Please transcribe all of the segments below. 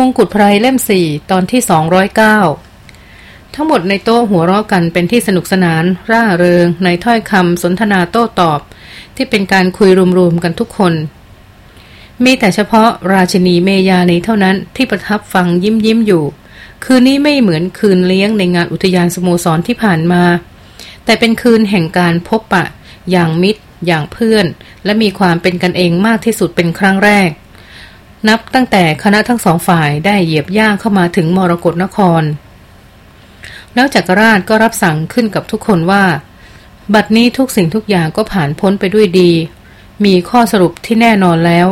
มงกุฎไพรเล่มสี่ตอนที่สองร้อยเก้าทั้งหมดในโต๊ะหัวเราะกันเป็นที่สนุกสนาน ร่าเริง ในถ้อยคำสนทนาโต้ตอบ ที่เป็นการคุยรวมๆกันทุกคน มีแต่เฉพาะราชินีเมยานีเท่านั้นที่ประทับฟังยิ้มยิ้มอยู่ คืนนี้ไม่เหมือนคืนเลี้ยงในงานอุทยานสโมสรที่ผ่านมา แต่เป็นคืนแห่งการพบปะ อย่างมิตร อย่างเพื่อน และมีความเป็นกันเองมากที่สุดเป็นครั้งแรก นับตั้งแต่คณะทั้งสองฝ่ายได้เหยียบย่างเข้ามาถึงมรกรนคร แล้วจักรราชก็รับสั่งขึ้นกับทุกคนว่า บัดนี้ทุกสิ่งทุกอย่างก็ผ่านพ้นไปด้วยดี มีข้อสรุปที่แน่นอนแล้ว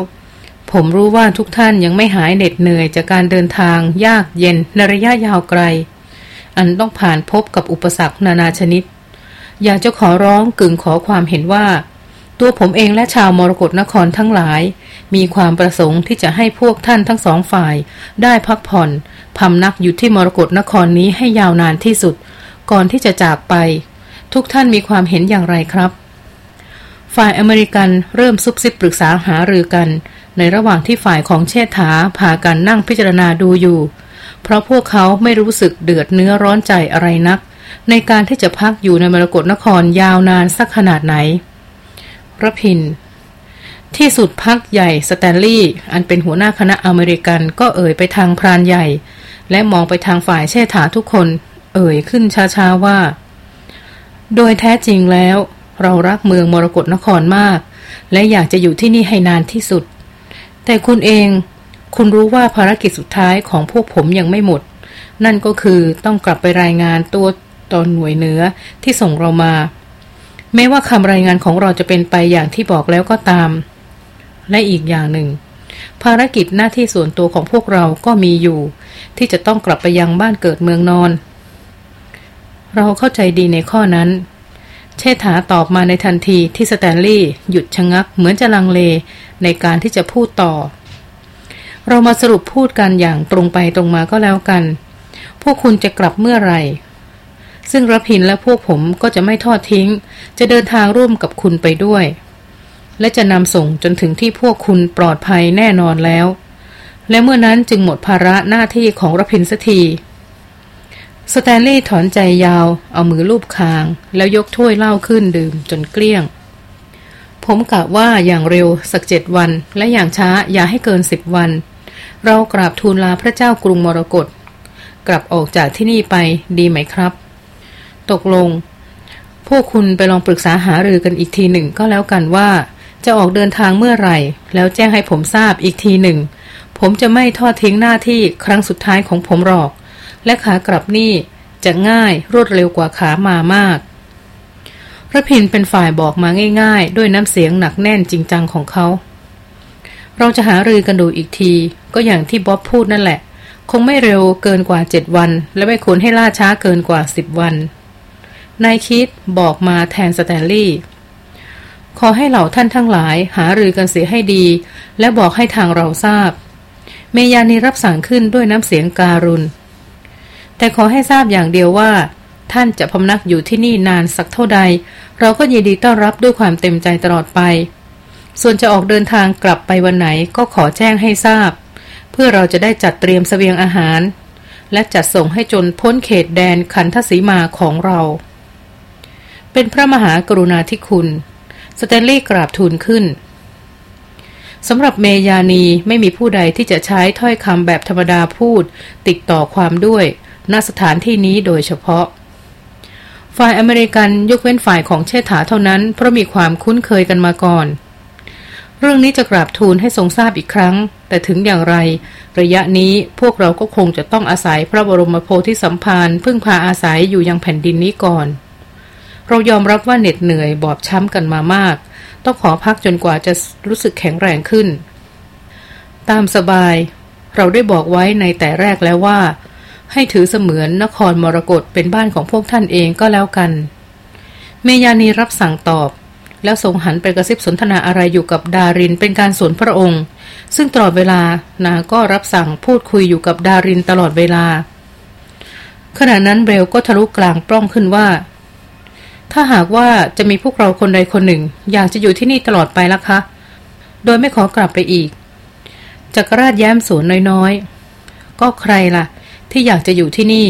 ผมรู้ว่าทุกท่านยังไม่หายเหน็ดเหนื่อยจากการเดินทางยากเย็นในระยะยาวไกล อันต้องผ่านพบกับอุปสรรคนานาชนิด อยากจะขอร้องกึ่งขอความเห็นว่า ตัวผมเองและชาวมรกรนครทั้งหลาย มีความประสงค์ที่จะให้พวกท่านทั้งสองฝ่าย ได้พักผ่อนพำนักอยู่ที่มรกรนครนี้ให้ยาวนานที่สุด ก่อนที่จะจากไป ทุกท่านมีความเห็นอย่างไรครับ ฝ่ายอเมริกันเริ่มซุบซิบปรึกษาหารือกัน ในระหว่างที่ฝ่ายของเชษฐาพากันนั่งพิจารณาดูอยู่ เพราะพวกเขาไม่รู้สึกเดือดเนื้อร้อนใจอะไรนัก ในการที่จะพักอยู่ในมรกรนครยาวนานสักขนาดไหน ระพิน ที่สุดพักใหญ่สแตนลีย์อันเป็นหัวหน้าคณะอเมริกันก็เอ่ยไปทางพรานใหญ่ และมองไปทางฝ่ายเชษฐาทุกคน เอ่ยขึ้นช้าๆว่า โดยแท้จริงแล้ว เรารักเมืองมรกรนครมาก และอยากจะอยู่ที่นี่ให้นานที่สุด แต่คุณเองคุณรู้ว่าภารกิจสุดท้ายของพวกผมยังไม่หมด นั่นก็คือต้องกลับไปรายงานตัวตอนหน่วยเหนือที่ส่งเรามา แม้ว่าคำรายงานของเราจะเป็นไปอย่างที่บอกแล้วก็ตาม และอีกอย่างหนึ่ง ภารกิจหน้าที่ส่วนตัวของพวกเราก็มีอยู่ ที่จะต้องกลับไปยังบ้านเกิดเมืองนอน เราเข้าใจดีในข้อนั้น เชษฐาตอบมาในทันทีที่สแตนลีย์หยุดชะงักเหมือนจะลังเลในการที่จะพูดต่อ เรามาสรุปพูดกันอย่างตรงไปตรงมาก็แล้วกัน พวกคุณจะกลับเมื่อไหร่ ซึ่งรพินและพวกผมก็จะไม่ทอดทิ้ง จะเดินทางร่วมกับคุณไปด้วย และจะนำส่งจนถึงที่พวกคุณปลอดภัยแน่นอนแล้ว และเมื่อนั้นจึงหมดภาระหน้าที่ของรพินสักทีสแตนลีย์ถอนใจยาว เอามือลูบคาง แล้วยกถ้วยเหล้าขึ้นดื่มจนเกลี้ยง ผมกะว่าอย่างเร็วสักเจ็ดวัน และอย่างช้าอย่าให้เกินสิบวัน เรากราบทูลลาพระเจ้ากรุงมรกตกลับออกจากที่นี่ไปดีไหมครับ ตกลง พวกคุณไปลองปรึกษาหารือกันอีกทีหนึ่งก็แล้วกันว่า จะออกเดินทางเมื่อไหร่ แล้วแจ้งให้ผมทราบอีกทีหนึ่ง ผมจะไม่ทอดทิ้งหน้าที่ครั้งสุดท้ายของผมหรอก และขากลับนี่จะง่ายรวดเร็วกว่าขามามากพระพินเป็นฝ่ายบอกมาง่ายๆ ด้วยน้ำเสียงหนักแน่นจริงจังของเขา เราจะหารือกันดูอีกที ก็อย่างที่บ๊อบพูดนั่นแหละ คงไม่เร็วเกินกว่าเจ็ดวัน และไม่ควรให้ล่าช้าเกินกว่าสิบวัน นายคิดบอกมาแทนสแตนลีย์ขอให้เหล่าท่านทั้งหลายหารือกันเสียให้ดี และบอกให้ทางเราทราบ เมยานีรับสั่งขึ้นด้วยน้ำเสียงการุณ แต่ขอให้ทราบอย่างเดียวว่า ท่านจะพำนักอยู่ที่นี่นานสักเท่าใด เราก็ยินดีต้อนรับด้วยความเต็มใจตลอดไป ส่วนจะออกเดินทางกลับไปวันไหนก็ขอแจ้งให้ทราบ เพื่อเราจะได้จัดเตรียมสเสบียงอาหาร และจัดส่งให้จนพ้นเขตแดนขันทศีมาของเรา เป็นพระมหากรุณาธิคุณสแตนลีย์กราบทูลขึ้นสำหรับเมยานีไม่มีผู้ใดที่จะใช้ถ้อยคำแบบธรรมดาพูด ติดต่อความด้วยณสถานที่นี้โดยเฉพาะ ฝ่ายอเมริกันยกเว้นฝ่ายของเชษฐาเท่านั้น เพราะมีความคุ้นเคยกันมาก่อน เรื่องนี้จะกราบทูลให้ทรงทราบอีกครั้ง แต่ถึงอย่างไร ระยะนี้พวกเราก็คงจะต้องอาศัยพระบรมโพธิสัมภารพึ่งพาอาศัยอยู่ยังแผ่นดินนี้ก่อน เรายอมรับว่าเหน็ดเหนื่อยบอบช้ำกันมามาก ต้องขอพักจนกว่าจะรู้สึกแข็งแรงขึ้น ตามสบาย เราได้บอกไว้ในแต่แรกแล้วว่า ให้ถือเสมือนนครมรกตเป็นบ้านของพวกท่านเองก็แล้วกัน เมยานีรับสั่งตอบ แล้วทรงหันไปกระซิบสนทนาอะไรอยู่กับดารินเป็นการสวนพระองค์ ซึ่งตลอดเวลานางก็รับสั่งพูดคุยอยู่กับดารินตลอดเวลาขณะนั้นเบลก็ทะลุกลางปล้องขึ้นว่า ถ้าหากว่าจะมีพวกเราคนใดคนหนึ่ง อยากจะอยู่ที่นี่ตลอดไปล่ะคะ โดยไม่ขอกลับไปอีกจักรราชแย้มสวนน้อยๆ ก็ใครล่ะ ที่อยากจะอยู่ที่นี่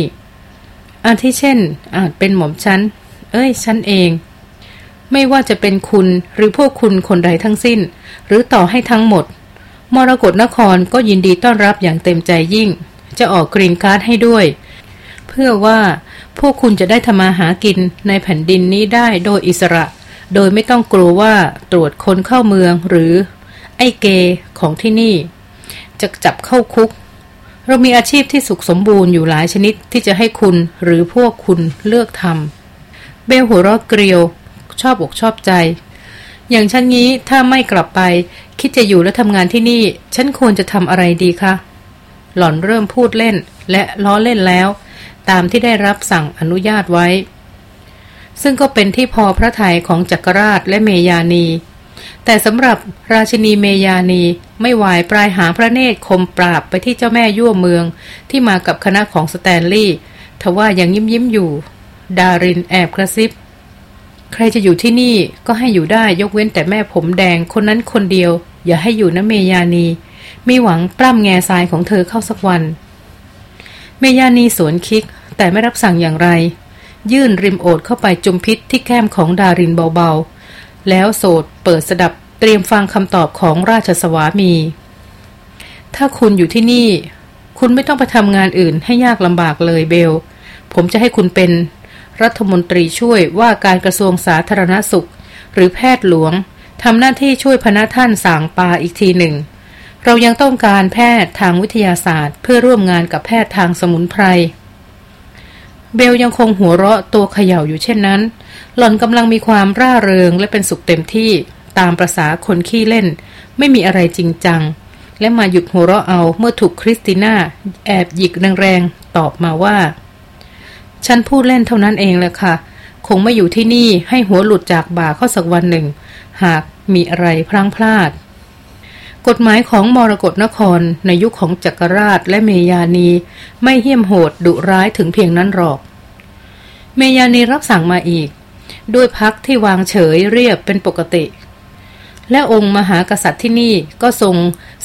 อาทิเช่น อาจเป็นหม่อมฉัน เอ้ยฉันเอง ไม่ว่าจะเป็นคุณหรือพวกคุณคนใดทั้งสิ้น หรือต่อให้ทั้งหมด มรกรนครก็ยินดีต้อนรับอย่างเต็มใจยิ่ง จะออกกรีนการ์ดให้ด้วย เพื่อว่า พวกคุณจะได้ทำมาหากินในแผ่นดินนี้ได้โดยอิสระ โดยไม่ต้องกลัวว่าตรวจคนเข้าเมืองหรือ ไอเกของที่นี่ จะจับเข้าคุก เรามีอาชีพที่สุขสมบูรณ์อยู่หลายชนิดที่จะให้คุณหรือพวกคุณเลือกทำเบลหัวเราะเกลียว ชอบอกชอบใจ อย่างฉันนี้ถ้าไม่กลับไป คิดจะอยู่และทำงานที่นี่ ฉันควรจะทำอะไรดีคะหล่อนเริ่มพูดเล่นและล้อเล่นแล้ว ตามที่ได้รับสั่งอนุญาตไว้ ซึ่งก็เป็นที่พอพระทัยของจักรราชและเมยานี แต่สำหรับราชินีเมยานีไม่วายปลายหางพระเนตรคมปราบไปที่เจ้าแม่ยั่วเมืองที่มากับคณะของสแตนลีย์ทว่ายังยิ้มยิ้มอยู่ ดารินแอบกระซิบ ใครจะอยู่ที่นี่ก็ให้อยู่ได้ยกเว้นแต่แม่ผมแดงคนนั้นคนเดียว อย่าให้อยู่นะเมยานีมีหวังปล้ำแง่ทรายของเธอเข้าสักวัน เมยานีสวนคิก แต่ไม่รับสั่งอย่างไร ยื่นริมโอดเข้าไปจุมพิษที่แก้มของดารินเบาๆ แล้วโสดเปิดสดับเตรียมฟังคำตอบของราชสวามี ถ้าคุณอยู่ที่นี่ คุณไม่ต้องไปทำงานอื่นให้ยากลำบากเลยเบล ผมจะให้คุณเป็นรัฐมนตรีช่วยว่าการกระทรวงสาธารณสุข หรือแพทย์หลวงทำหน้าที่ช่วยพนักท่านสางปาอีกทีหนึ่ง เรายังต้องการแพทย์ทางวิทยาศาสตร์ เพื่อร่วมงานกับแพทย์ทางสมุนไพร เบลยังคงหัวเราะตัวเขย่าอยู่เช่นนั้น หล่อนกำลังมีความร่าเริงและเป็นสุขเต็มที่ตามประษาคนขี้เล่น ไม่มีอะไรจริงจัง และมาหยุดหัวเราะเอาเมื่อถูกคริสติน่าแอบหยิกแรงๆตอบมาว่า ฉันพูดเล่นเท่านั้นเองแหละค่ะ คงไม่อยู่ที่นี่ให้หัวหลุดจากบ่าเข้าสักวันหนึ่ง หากมีอะไรพลังพลาด กฎหมายของมรกรนครในยุคของจักรราชและเมยานีไม่เหี้ยมโหดดุร้ายถึงเพียงนั้นหรอก เมยานีรับสั่งมาอีก ด้วยพักที่วางเฉยเรียบเป็นปกติ และองค์มหากษัตริย์ที่นี่ก็ทรง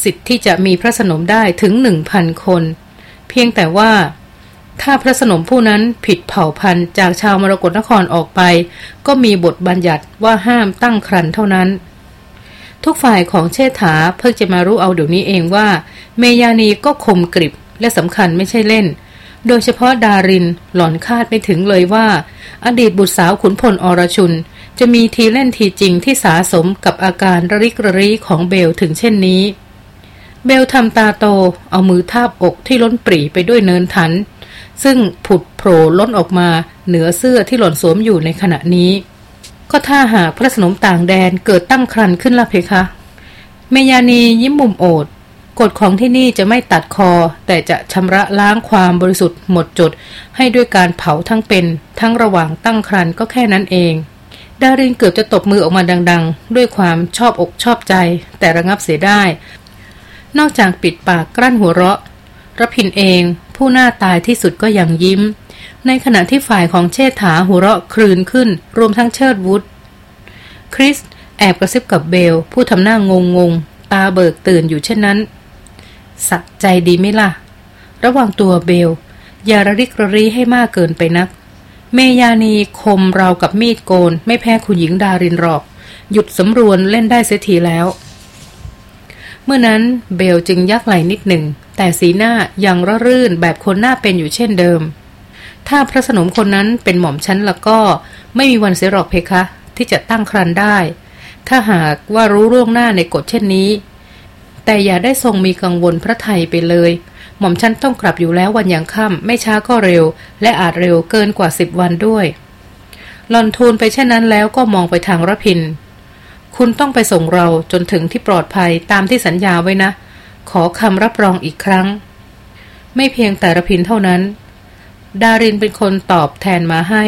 สิทธิ์ที่จะมีพระสนมได้ถึงหนึ่งพันคน เพียงแต่ว่าถ้าพระสนมผู้นั้นผิดเผ่าพันธุ์จากชาวมรกรนครออกไป ก็มีบทบัญญัติว่าห้ามตั้งครันเท่านั้น ทุกฝ่ายของเชษฐาเพิ่งจะมารู้เอาเดี๋ยวนี้เองว่า เมยานีก็คมกริบและสำคัญไม่ใช่เล่น โดยเฉพาะดารินหล่อนคาดไม่ถึงเลยว่า อดีตบุตรสาวขุนพลอรชุน จะมีทีเล่นทีจริงที่สาสมกับอาการระริกระรีของเบลถึงเช่นนี้ เบลทำตาโตเอามือทาบอกที่ล้นปรีไปด้วยเนินทัน ซึ่งผุดโผล่ล้นออกมาเหนือเสื้อที่หล่อนสวมอยู่ในขณะนี้ ก็ถ้าหากพระสนมต่างแดนเกิดตั้งครันขึ้นละเพคะ เมยานียิ้มมุมโอดกฎของที่นี่จะไม่ตัดคอ แต่จะชำระล้างความบริสุทธิ์หมดจด ให้ด้วยการเผาทั้งเป็น ทั้งระหว่างตั้งครันก็แค่นั้นเอง ดารินเกือบจะตบมือออกมาดัง ๆ ด้วยความชอบอกชอบใจ แต่ระงับเสียได้ นอกจากปิดปากกลั้นหัวเราะรพินเอง ผู้หน้าตายที่สุดก็ยังยิ้ม ในขณะที่ฝ่ายของเชษฐาหัวเราะคลืนขึ้น รวมทั้งเชิดวุฒคริสแอบกระซิบกับเบล ผู้ทำหน้างงงงตาเบิกตื่นอยู่เช่นนั้นสักใจดีไหมล่ะ ระว่างตัวเบล อย่าระริกระรีให้มากเกินไปนัก เมยานีคมเรากับมีดโกน ไม่แพ้คุณหญิงดารินหรอก หยุดสำรวนเล่นได้เสียทีแล้ว เมื่อนั้นเบลจึงยักไหลนิดหนึ่ง แต่สีหน้ายังระรื่นแบบคนหน้าเป็นอยู่เช่นเดิม ถ้าพระสนมคนนั้นเป็นหม่อมชั้นแล้วก็ไม่มีวันเสียหรอกเพคะ ที่จะตั้งครันได้ ถ้าหากว่ารู้ร่วงหน้าในกฎเช่นนี้ แต่อย่าได้ทรงมีกังวลพระไทยไปเลย หม่อมฉันต้องกลับอยู่แล้ววันยังค่ำไม่ช้าก็เร็ว และอาจเร็วเกินกว่าสิบวันด้วยหลอนทูลไปเช่นนั้นแล้วก็มองไปทางรพิน คุณต้องไปส่งเราจนถึงที่ปลอดภัยตามที่สัญญาไว้นะ ขอคำรับรองอีกครั้ง ไม่เพียงแต่ระพินเท่านั้น ดารินเป็นคนตอบแทนมาให้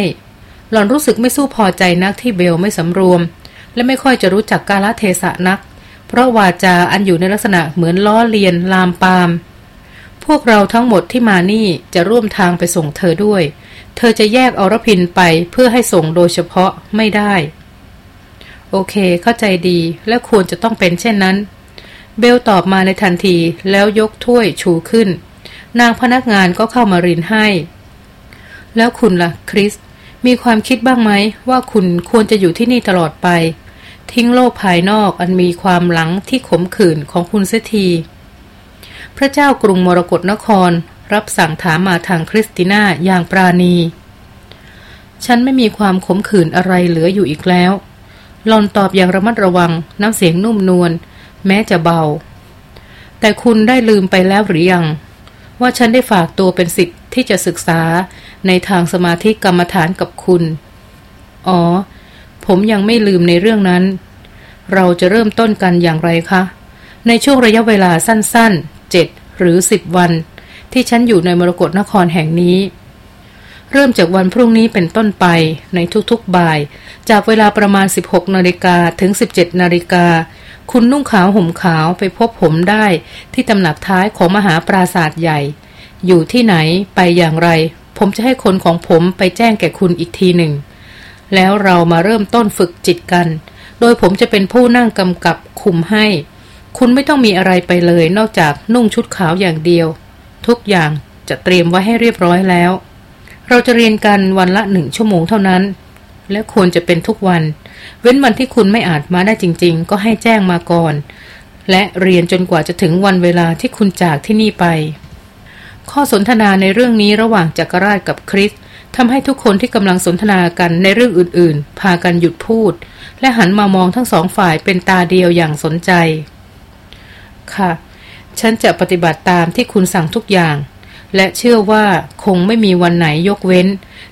หล่อนรู้สึกไม่สู้พอใจนักที่เบลไม่สำรวม และไม่ค่อยจะรู้จักกาลเทศะนัก เพราะวาจาอันอยู่ในลักษณะเหมือนล้อเลียนลามปาม พวกเราทั้งหมดที่มานี่จะร่วมทางไปส่งเธอด้วย เธอจะแยกอรพินไปเพื่อให้ส่งโดยเฉพาะไม่ได้ โอเค เข้าใจดีและควรจะต้องเป็นเช่นนั้น เบลตอบมาในทันทีแล้วยกถ้วยชูขึ้น นางพนักงานก็เข้ามารินให้ แล้วคุณละ่ะ คริส มีความคิดบ้างไหม ว่าคุณควรจะอยู่ที่นี่ตลอดไป ทิ้งโลกภายนอกอันมีความหลังที่ขมขื่นของคุณเสียที พระเจ้ากรุงมรกรนคร รับสั่งถามมาทางคริสติน่าอย่างปราณี ฉันไม่มีความขมขื่นอะไรเหลืออยู่อีกแล้วหลอนตอบอย่างระมัดระวังน้ำเสียงนุ่มนวลแม้จะเบา แต่คุณได้ลืมไปแล้วหรือยัง ว่าฉันได้ฝากตัวเป็นสิทธิ์ที่จะศึกษา ในทางสมาธิกรรมฐานกับคุณ อ๋อ ผมยังไม่ลืมในเรื่องนั้น เราจะเริ่มต้นกันอย่างไรคะ ในช่วงระยะเวลาสั้นๆเจ็ดหรือสิบวัน ที่ฉันอยู่ในมรกรนครแห่งนี้ เริ่มจากวันพรุ่งนี้เป็นต้นไปในทุกๆบ่าย จากเวลาประมาณ 16นาฬิกาถึง 17นาฬิกาคุณนุ่งขาวห่มขาวไปพบผมได้ที่ตำหนักท้ายของมหาปราศาสตร์ใหญ่ อยู่ที่ไหนไปอย่างไร ผมจะให้คนของผมไปแจ้งแก่คุณอีกทีหนึ่ง แล้วเรามาเริ่มต้นฝึกจิตกัน โดยผมจะเป็นผู้นั่งกำกับคุมให้ คุณไม่ต้องมีอะไรไปเลย นอกจากนุ่งชุดขาวอย่างเดียว ทุกอย่างจะเตรียมไว้ให้เรียบร้อยแล้ว เราจะเรียนกันวันละหนึ่งชั่วโมงเท่านั้น และควรจะเป็นทุกวัน เว้นวันที่คุณไม่อาจมาได้จริง ๆ ก็ให้แจ้งมาก่อน และเรียนจนกว่าจะถึงวันเวลาที่คุณจากที่นี่ไป ข้อสนทนาในเรื่องนี้ระหว่างจักรราชกับคริสทำให้ทุกคนที่กำลังสนทนากันในเรื่องอื่นๆ พากันหยุดพูด และหันมามองทั้งสองฝ่ายเป็นตาเดียวอย่างสนใจ ค่ะ ฉันจะปฏิบัติตามที่คุณสั่งทุกอย่าง และเชื่อว่าคงไม่มีวันไหนยกเว้น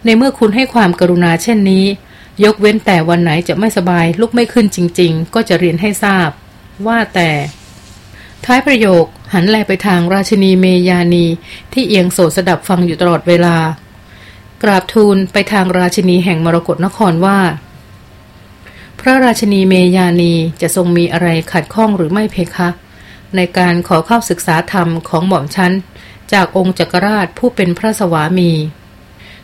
ในเมื่อคุณให้ความกรุณาเช่นนี้ ยกเว้นแต่วันไหนจะไม่สบายลุกไม่ขึ้นจริง ๆ ก็จะเรียนให้ทราบ ว่าแต่ ท้ายประโยคหันแลไปทางราชินีเมยานี ที่เอียงโสดสดับฟังอยู่ตลอดเวลา กราบทูลไปทางราชินีแห่งมรกรนครว่า พระราชินีเมยานีจะทรงมีอะไรขัดข้องหรือไม่เพคะ ในการขอเข้าศึกษาธรรมของหม่อมชั้น จากองค์จักรราชผู้เป็นพระสวามี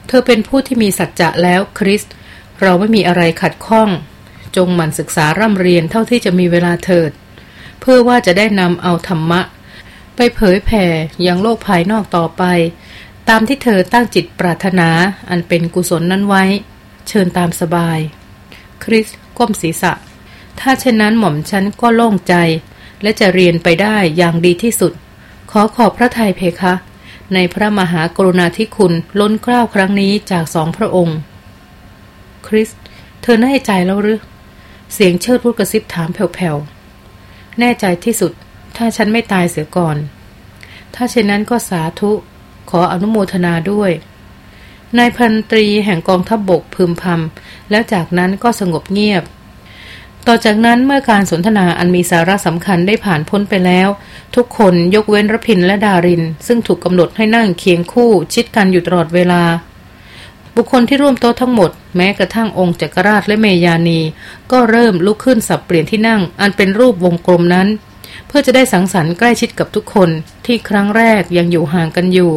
เธอเป็นผู้ที่มีสัจจะแล้วคริสเราไม่มีอะไรขัดข้อง จงหมั่นศึกษาร่ำเรียนเท่าที่จะมีเวลาเถิด พื่อว่าจะได้นำเอาธรรมะ ไปเผยแผ่ยังโลกภายนอกต่อไป ตามที่เธอตั้งจิตปรารถนาอันเป็นกุศลนั้นไว้ เชิญตามสบาย คริสก้มศีรษะ ถ้าเช่นนั้นหม่อมฉันก็โล่งใจ และจะเรียนไปได้อย่างดีที่สุด ขอขอบพระทัยเพคะ ในพระมหากรุณาธิคุณล้นเกล้าครั้งนี้จากสองพระองค์ คริส เธอแน่ใจแล้วหรือเสียงเชิดพูดกระซิบถามแผ่วๆ แน่ใจที่สุด ถ้าฉันไม่ตายเสียก่อน ถ้าเช่นนั้นก็สาธุขออนุโมทนาด้วยนายพันตรีแห่งกองทัพบบกพึมพำแล้วจากนั้นก็สงบเงียบ ต่อจากนั้นเมื่อการสนทนาอันมีสาระสำคัญได้ผ่านพ้นไปแล้ว ทุกคนยกเว้นรพินและดาริน ซึ่งถูกกำหนดให้นั่งเคียงคู่ชิดกันอยู่ตลอดเวลา บุคคลที่ร่วมโต๊ะทั้งหมด แม้กระทั่งองค์จักรราชและเมยานี ก็เริ่มลุกขึ้นสับเปลี่ยนที่นั่ง อันเป็นรูปวงกลมนั้น เพื่อจะได้สังสรรค์ใกล้ชิดกับทุกคนที่ครั้งแรกยังอยู่ห่างกันอยู่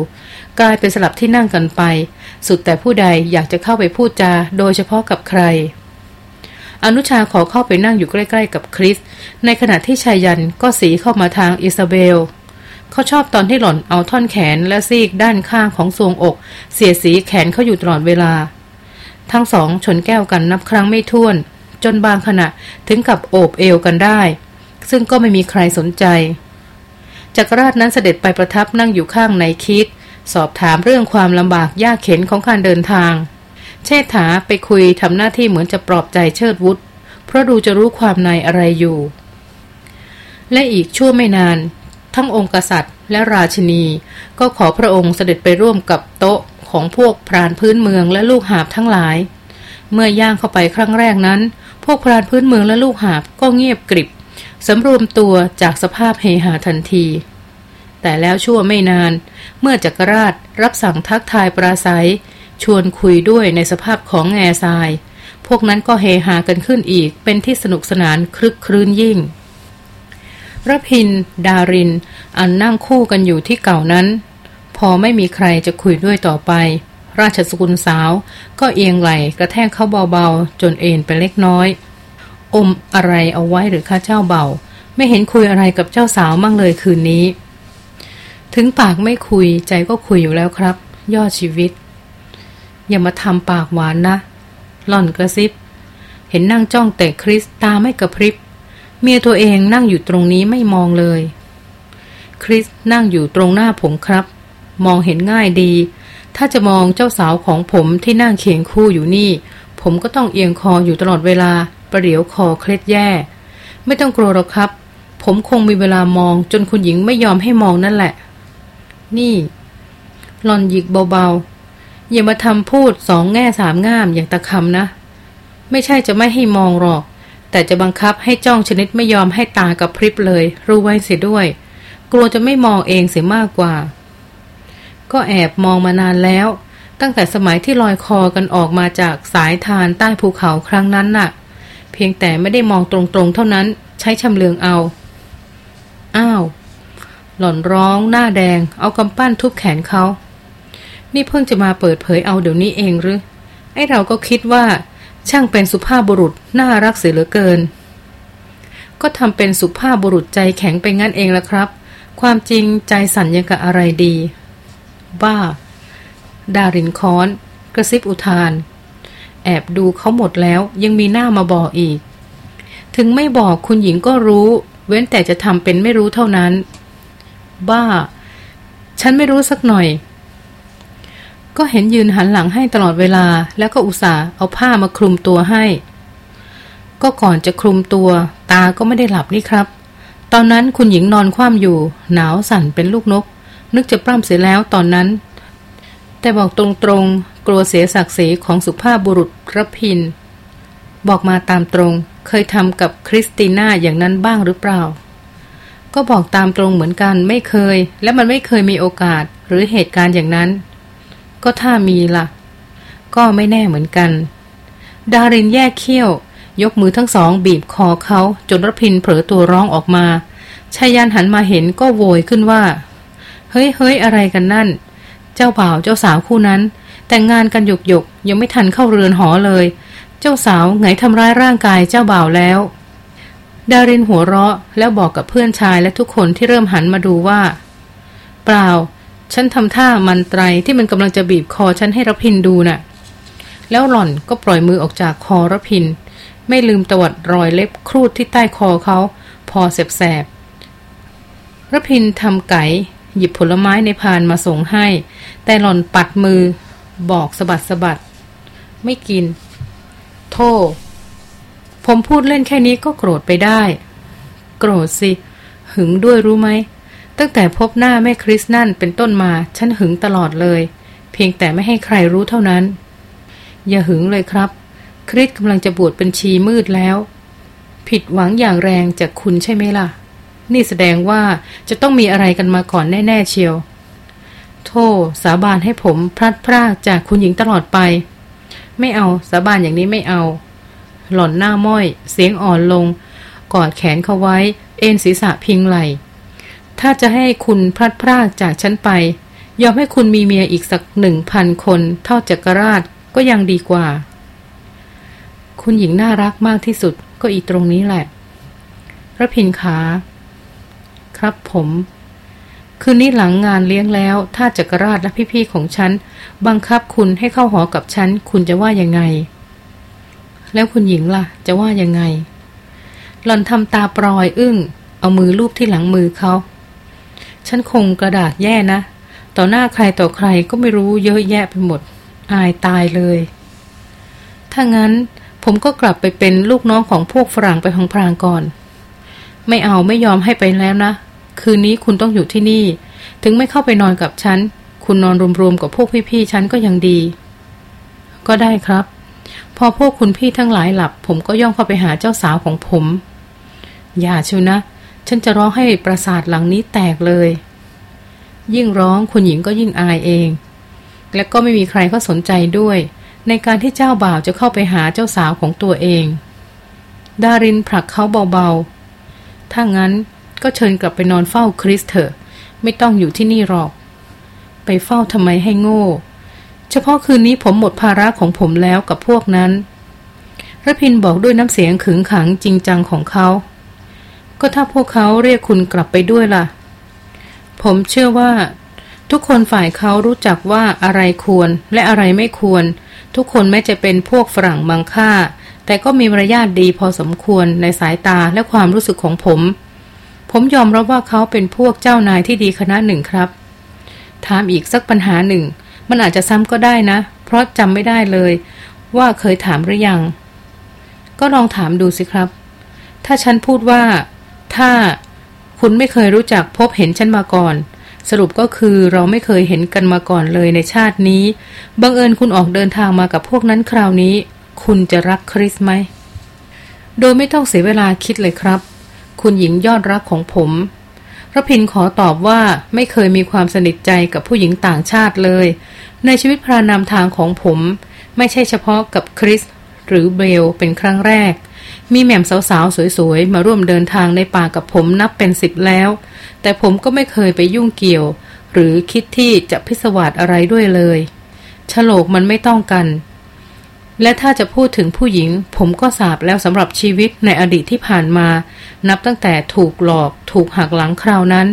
กลายเป็นสลับที่นั่งกันไป สุดแต่ผู้ใดอยากจะเข้าไปพูดจาโดยเฉพาะกับใคร อนุชาขอเข้าไปนั่งอยู่ใกล้ ๆ กับคริส ในขณะที่ชายยันก็สีเข้ามาทางอิซาเบล เขาชอบตอนที่หล่อนเอาท่อนแขนและซีกด้านข้างของทรวงอก เสียสีแขนเขาอยู่ตลอดเวลา ทั้งสองชนแก้วกันนับครั้งไม่ถ้วน จนบางขณะถึงกับโอบเอวกันได้ ซึ่งก็ไม่มีใครสนใจจักรราชนั้นเสด็จไปประทับนั่งอยู่ข้างในคิด สอบถามเรื่องความลำบากยากเข็นของการเดินทาง เชษฐาไปคุยทำหน้าที่เหมือนจะปลอบใจเชิดวุฒเพราะดูจะรู้ความในอะไรอยู่ และอีกชั่วไม่นาน ทั้งองค์กษัตริย์ และราชินี ก็ขอพระองค์เสด็จไปร่วมกับโต๊ะของพวกพรานพื้นเมืองและลูกหาบทั้งหลาย เมื่อย่างเข้าไปครั้งแรกนั้น พวกพรานพื้นเมืองและลูกหาบก็เงียบกริบสำรวมตัวจากสภาพเฮหาทันที แต่แล้วชั่วไม่นาน เมื่อจักรราชรับสั่งทักทายปราศัย ชวนคุยด้วยในสภาพของแง่ทราย พวกนั้นก็เฮฮากันขึ้นอีกเป็นที่สนุกสนานคลึกครื้นยิ่ง รพิน ดาริน อันนั่งคู่กันอยู่ที่เก่านั้น พอไม่มีใครจะคุยด้วยต่อไป ราชสกุลสาว ก็เอียงไหลกระแทกเขาเบาๆ จนเอ็นไปเล็กน้อย อมอะไรเอาไว้หรือข้าเจ้าเบา ไม่เห็นคุยอะไรกับเจ้าสาวมั่งเลยคืนนี้ ถึงปากไม่คุยใจก็คุยอยู่แล้วครับ ยอดชีวิต อย่ามาทำปากหวานนะหล่อนกระซิบ เห็นนั่งจ้องแต่คริสตาไม่กระพริบ เมียตัวเองนั่งอยู่ตรงนี้ไม่มองเลย คริสนั่งอยู่ตรงหน้าผมครับ มองเห็นง่ายดี ถ้าจะมองเจ้าสาวของผมที่นั่งเคียงคู่อยู่นี่ ผมก็ต้องเอียงคออยู่ตลอดเวลา ประเดี๋ยวคอเคล็ดแย่ ไม่ต้องกลัวหรอกครับ ผมคงมีเวลามองจนคุณหญิงไม่ยอมให้มองนั่นแหละ นี่หลอนหยิกเบาๆอย่ามาทำพูดสองแง่สามง่ามอย่างตะคำนะ ไม่ใช่จะไม่ให้มองหรอก แต่จะบังคับให้จ้องชนิดไม่ยอมให้ตากับพริบเลย รู้ไว้เสียด้วย กลัวจะไม่มองเองเสียมากกว่า ก็แอบมองมานานแล้ว ตั้งแต่สมัยที่ลอยคอกันออกมาจากสายทานใต้ภูเขาครั้งนั้นน่ะ เพียงแต่ไม่ได้มองตรงๆ เท่านั้นใช้ชำเลืองเอา อ้าว หล่อนร้องหน้าแดง เอากำปั้นทุบแขนเขานี่เพิ่งจะมาเปิดเผยเอาเดี๋ยวนี้เองหรือไอเราก็คิดว่า ช่างเป็นสุภาพบุรุษน่ารักเสียเหลือเกิน ก็ทำเป็นสุภาพบุรุษใจแข็งไปงั้นเองละครับ ความจริงใจสั่นยังกับอะไรดี บ้า ดารินค้อน กระซิบอุทาน แอบดูเขาหมดแล้วยังมีหน้ามาบอกอีก ถึงไม่บอกคุณหญิงก็รู้ เว้นแต่จะทำเป็นไม่รู้เท่านั้น บ้า ฉันไม่รู้สักหน่อย ก็เห็นยืนหันหลังให้ตลอดเวลา แล้วก็อุตส่าห์เอาผ้ามาคลุมตัวให้ ก็ก่อนจะคลุมตัว ตาก็ไม่ได้หลับนี่ครับ ตอนนั้นคุณหญิงนอนคว่ำอยู่ หนาวสั่นเป็นลูกนก นึกจะปล้ำเสียแล้วตอนนั้น แต่บอกตรงๆ กลัวเสียศักดิ์ศรีของสุภาพบุรุษรพิน บอกมาตามตรง เคยทำกับคริสติน่าอย่างนั้นบ้างหรือเปล่า ก็บอกตามตรงเหมือนกันไม่เคย และมันไม่เคยมีโอกาสหรือเหตุการณ์อย่างนั้น ก็ถ้ามีละ่ะ ก็ไม่แน่เหมือนกัน ดารินแยกเขี้ยว ยกมือทั้งสองบีบคอเขาจนรพินเผลอตัวร้องออกมาชายันหันมาเห็นก็โวยขึ้นว่า เฮ้ยเฮ้ยอะไรกันนั่น เจ้าบ่าวเจ้าสาวคู่นั้น แต่งงานกันหยกหยกยังไม่ทันเข้าเรือนหอเลย เจ้าสาวไงทำร้ายร่างกายเจ้าบ่าวแล้วดารินหัวเราะแล้วบอกกับเพื่อนชายและทุกคนที่เริ่มหันมาดูว่า เปล่า ฉันทำท่ามันไตรที่มันกำลังจะบีบคอฉันให้รพินดูน่ะ แล้วหล่อนก็ปล่อยมือออกจากคอรพิน ไม่ลืมตวัดรอยเล็บครูดที่ใต้คอเขา พอแสบๆรพินทำไก่หยิบผลไม้ในพานมาส่งให้ แต่หล่อนปัดมือ บอกสะบัดสะบัด ไม่กิน โทษ ผมพูดเล่นแค่นี้ก็โกรธไปได้ โกรธสิ หึงด้วยรู้ไหม ตั้งแต่พบหน้าแม่คริสนั่นเป็นต้นมาฉันหึงตลอดเลย เพียงแต่ไม่ให้ใครรู้เท่านั้น อย่าหึงเลยครับ คริสกำลังจะบวชเป็นชีมืดแล้ว ผิดหวังอย่างแรงจากคุณใช่ไหมล่ะ นี่แสดงว่าจะต้องมีอะไรกันมาก่อนแน่ ๆ เชียว โทษสาบานให้ผมพลัดพรากจากคุณหญิงตลอดไป ไม่เอาสาบานอย่างนี้ไม่เอา หล่อนหน้าม้อย เสียงอ่อนลง กอดแขนเขาไว้ เอ็นศีรษะพิงไหล ถ้าจะให้คุณพลัดพรากจากฉันไป ยอมให้คุณมีเมียอีกสักหนึ่งพันคนเท่าจักรราชก็ยังดีกว่า คุณหญิงน่ารักมากที่สุดก็อีตรงนี้แหละระพินขาครับผม คืนนี้หลังงานเลี้ยงแล้ว ถ้าจักรราชและพี่ๆของฉัน บังคับคุณให้เข้าหอกับฉัน คุณจะว่ายังไง แล้วคุณหญิงล่ะ จะว่ายังไง หล่อนทำตาปลอยอึ้ง เอามือลูบที่หลังมือเขา ฉันคงกระดาษแย่นะ ต่อหน้าใครต่อใครก็ไม่รู้เยอะแยะไปหมด อายตายเลย ถ้างั้นผมก็กลับไปเป็นลูกน้องของพวกฝรั่งไปของพรางก่อน ไม่เอาไม่ยอมให้ไปแล้วนะ คืนนี้คุณต้องอยู่ที่นี่ ถึงไม่เข้าไปนอนกับฉัน คุณนอนรวมๆกับพวกพี่ๆฉันก็ยังดี ก็ได้ครับ พอพวกคุณพี่ทั้งหลายหลับ ผมก็ย่องเข้าไปหาเจ้าสาวของผม อย่าชิวนะ ฉันจะร้องให้ปราสาทหลังนี้แตกเลย ยิ่งร้องคุณหญิงก็ยิ่งอายเอง และก็ไม่มีใครก็สนใจด้วย ในการที่เจ้าบ่าวจะเข้าไปหาเจ้าสาวของตัวเอง ดารินผลักเขาเบาๆ ถ้างั้นก็เชิญกลับไปนอนเฝ้าคริสเถอะ ไม่ต้องอยู่ที่นี่หรอก ไปเฝ้าทำไมให้โง่ เฉพาะคืนนี้ผมหมดภาระของผมแล้วกับพวกนั้นระพินบอกด้วยน้ำเสียงขึงขังจริงจังของเขา ก็ถ้าพวกเขาเรียกคุณกลับไปด้วยล่ะ ผมเชื่อว่า ทุกคนฝ่ายเขารู้จักว่าอะไรควรและอะไรไม่ควร ทุกคนแม้จะเป็นพวกฝรั่งมังค่า แต่ก็มีมารยาทดีพอสมควรในสายตาและความรู้สึกของผม ผมยอมรับว่าเขาเป็นพวกเจ้านายที่ดีคณะหนึ่งครับ ถามอีกสักปัญหาหนึ่ง มันอาจจะซ้ำก็ได้นะ เพราะจำไม่ได้เลย ว่าเคยถามหรือยัง ก็ลองถามดูสิครับถ้าฉันพูดว่า ถ้าคุณไม่เคยรู้จักพบเห็นฉันมาก่อน สรุปก็คือเราไม่เคยเห็นกันมาก่อนเลยในชาตินี้ บังเอิญคุณออกเดินทางมากับพวกนั้นคราวนี้ คุณจะรักคริสไหม โดยไม่ต้องเสียเวลาคิดเลยครับ คุณหญิงยอดรักของผมพระพินขอตอบว่าไม่เคยมีความสนิทใจกับผู้หญิงต่างชาติเลย ในชีวิตพรานำทางของผม ไม่ใช่เฉพาะกับคริสหรือเบลเป็นครั้งแรก มีแหม่มสาวๆ สวยๆ มาร่วมเดินทางในป่ากับผมนับเป็นสิบแล้ว แต่ผมก็ไม่เคยไปยุ่งเกี่ยว หรือคิดที่จะพิสวาสอะไรด้วยเลยฉลกมันไม่ต้องกัน และถ้าจะพูดถึงผู้หญิง ผมก็สาบแล้วสำหรับชีวิตในอดีตที่ผ่านมา นับตั้งแต่ถูกหลอก ถูกหักหลังคราวนั้น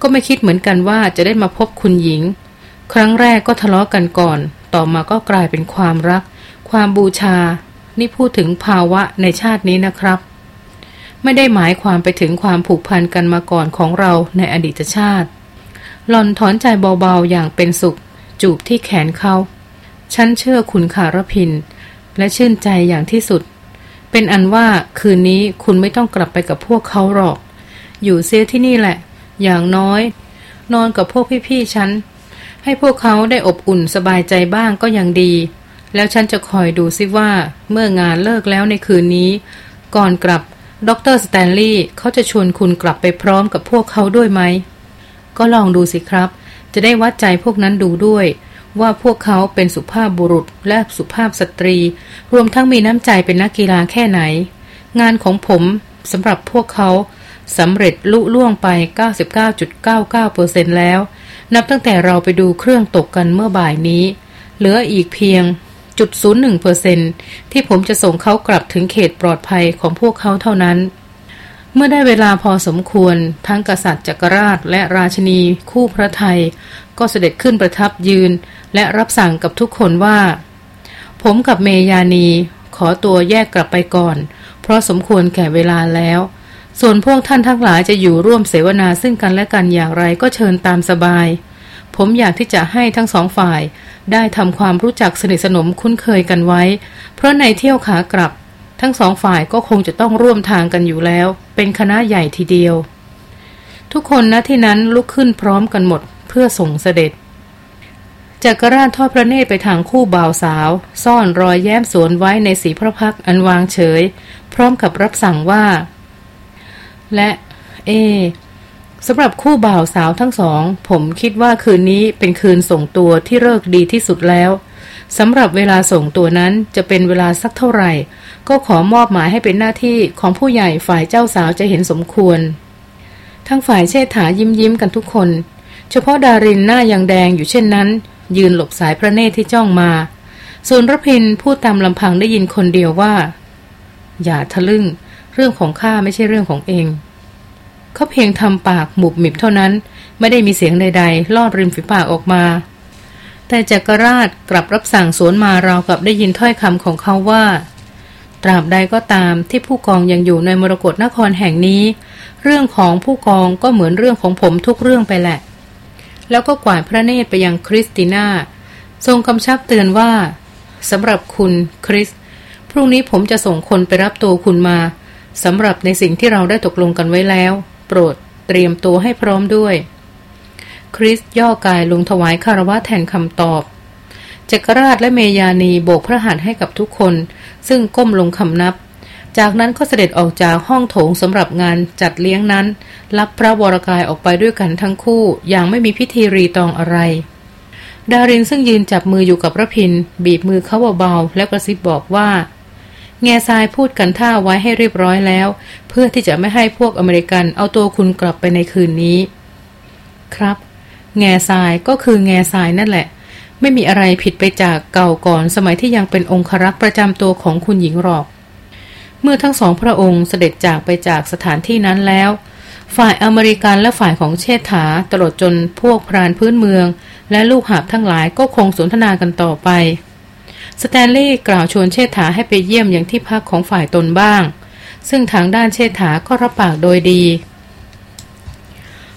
ก็ไม่คิดเหมือนกันว่าจะได้มาพบคุณหญิง ครั้งแรกก็ทะเลาะกันก่อน ต่อมาก็กลายเป็นความรัก ความบูชา นี่พูดถึงภาวะในชาตินี้นะครับ ไม่ได้หมายความไปถึงความผูกพันกันมาก่อนของเราในอดีตชาติ หล่อนถอนใจเบาๆอย่างเป็นสุข จูบที่แขนเขา ฉันเชื่อคุณคารพิน และชื่นใจอย่างที่สุด เป็นอันว่าคืนนี้คุณไม่ต้องกลับไปกับพวกเขาหรอก อยู่เสียที่นี่แหละ อย่างน้อย นอนกับพวกพี่ๆฉันให้พวกเขาได้อบอุ่นสบายใจบ้างก็ยังดี แล้วฉันจะคอยดูซิว่าเมื่องานเลิกแล้วในคืนนี้ ก่อนกลับดรสแตนลีย์เขาจะชวนคุณกลับไปพร้อมกับพวกเขาด้วยไหม ก็ลองดูสิครับ จะได้วัดใจพวกนั้นดูด้วย ว่าพวกเขาเป็นสุภาพบุรุษและสุภาพสตรี รวมทั้งมีน้ำใจเป็นนักกีฬาแค่ไหน งานของผมสำหรับพวกเขาสำเร็จลุล่วงไป 99.99%แล้ว นับตั้งแต่เราไปดูเครื่องตกกันเมื่อบ่ายนี้ เหลืออีกเพียง 0.01%ที่ผมจะส่งเขากลับถึงเขตปลอดภัยของพวกเขาเท่านั้น เมื่อได้เวลาพอสมควร ทั้งกษัตริย์จักรราชและราชนีคู่พระไทย ก็เสด็จขึ้นประทับยืน และรับสั่งกับทุกคนว่า ผมกับเมยานีขอตัวแยกกลับไปก่อน เพราะสมควรแก่เวลาแล้ว ส่วนพวกท่านทั้งหลายจะอยู่ร่วมเสวนาซึ่งกันและกันอย่างไรก็เชิญตามสบาย ผมอยากที่จะให้ทั้งสองฝ่าย ได้ทำความรู้จักสนิทสนมคุ้นเคยกันไว้ เพราะในเที่ยวขากลับ ทั้งสองฝ่ายก็คงจะต้องร่วมทางกันอยู่แล้ว เป็นคณะใหญ่ทีเดียว ทุกคนณที่นั้นลุกขึ้นพร้อมกันหมดเพื่อส่งเสด็จจักรราชทอดพระเนตรไปทางคู่บ่าวสาว ซ่อนรอยแย้มสวนไว้ในสีพระพักอันวางเฉย พร้อมกับรับสั่งว่า และ เอ สำหรับคู่บ่าวสาวทั้งสอง ผมคิดว่าคืนนี้เป็นคืนส่งตัวที่เลิกดีที่สุดแล้วสำหรับเวลาส่งตัวนั้นจะเป็นเวลาสักเท่าไหร่ ก็ขอมอบหมายให้เป็นหน้าที่ของผู้ใหญ่ฝ่ายเจ้าสาวจะเห็นสมควร ทั้งฝ่ายเชษฐายิ้มยิ้มกันทุกคน เฉพาะดารินหน้ายังแดงอยู่เช่นนั้น ยืนหลบสายพระเนตรที่จ้องมา ส่วนรพินพูดตามลำพังได้ยินคนเดียวว่า อย่าทะลึ่ง เรื่องของข้าไม่ใช่เรื่องของเอง เขาเพียงทำปากหมุบหมิบเท่านั้น ไม่ได้มีเสียงใดๆ ลอดริมฝีปากออกมา แต่จักรราชกลับรับสั่งสวนมาราวกับได้ยินถ้อยคำของเขาว่า ตราบใดก็ตามที่ผู้กองยังอยู่ในมรกรนครแห่งนี้ เรื่องของผู้กองก็เหมือนเรื่องของผมทุกเรื่องไปแหละ แล้วก็กวาดพระเนตรไปยังคริสติน่า ทรงกำชับเตือนว่าสำหรับคุณคริส พรุ่งนี้ผมจะส่งคนไปรับตัวคุณมาสำหรับในสิ่งที่เราได้ตกลงกันไว้แล้ว โปรดเตรียมตัวให้พร้อมด้วย คริสย่อกายลงถวายคารวะแทนคำตอบจักรราชและเมยานีโบกพระหัตถ์ให้กับทุกคน ซึ่งก้มลงคำนับ จากนั้นก็เสด็จออกจากห้องโถงสำหรับงานจัดเลี้ยงนั้น รับพระวรกายออกไปด้วยกันทั้งคู่อย่างไม่มีพิธีรีตองอะไร ดารินซึ่งยืนจับมืออยู่กับพระพิน บีบมือเขาเบาๆแล้วกระซิบบอกว่า แง่ทรายพูดกันท่าไว้ให้เรียบร้อยแล้ว เพื่อที่จะไม่ให้พวกอเมริกันเอาตัวคุณกลับไปในคืนนี้ ครับ แง่ทรายก็คือแง่ทรายนั่นแหละ ไม่มีอะไรผิดไปจากเก่าก่อนสมัยที่ยังเป็นองครักษ์ประจำตัวของคุณหญิงหรอก เมื่อทั้งสองพระองค์เสด็จจากไปจากสถานที่นั้นแล้ว ฝ่ายอเมริกันและฝ่ายของเชษฐาตลอดจนพวกพรานพื้นเมือง และลูกหาบทั้งหลายก็คงสนทนากันต่อไป สแตนลีย์กล่าวชวนเชษฐาให้ไปเยี่ยมอย่างที่พักของฝ่ายตนบ้าง ซึ่งทางด้านเชษฐาก็รับปากโดยดี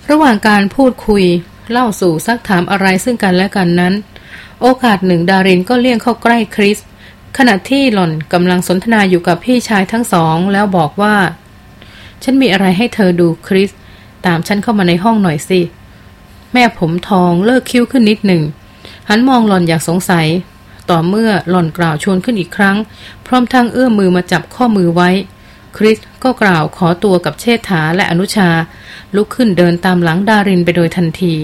ระหว่างการพูดคุย เล่าสู่ซักถามอะไรซึ่งกันและกันนั้น โอกาสหนึ่งดารินก็เลี่ยงเข้าใกล้คริส ขณะที่หล่อนกำลังสนทนาอยู่กับพี่ชายทั้งสอง แล้วบอกว่า ฉันมีอะไรให้เธอดูคริส ตามฉันเข้ามาในห้องหน่อยสิ แม่ผมทองเลิกคิ้วขึ้นนิดหนึ่งหันมองหล่อนอย่างสงสัย ต่อเมื่อหล่อนกล่าวชวนขึ้นอีกครั้ง พร้อมทั้งเอื้อมมือมาจับข้อมือไว้ คริสก็กล่าวขอตัวกับเชษฐาและอนุชา ลุกขึ้นเดินตามหลังดารินไปโดยทันที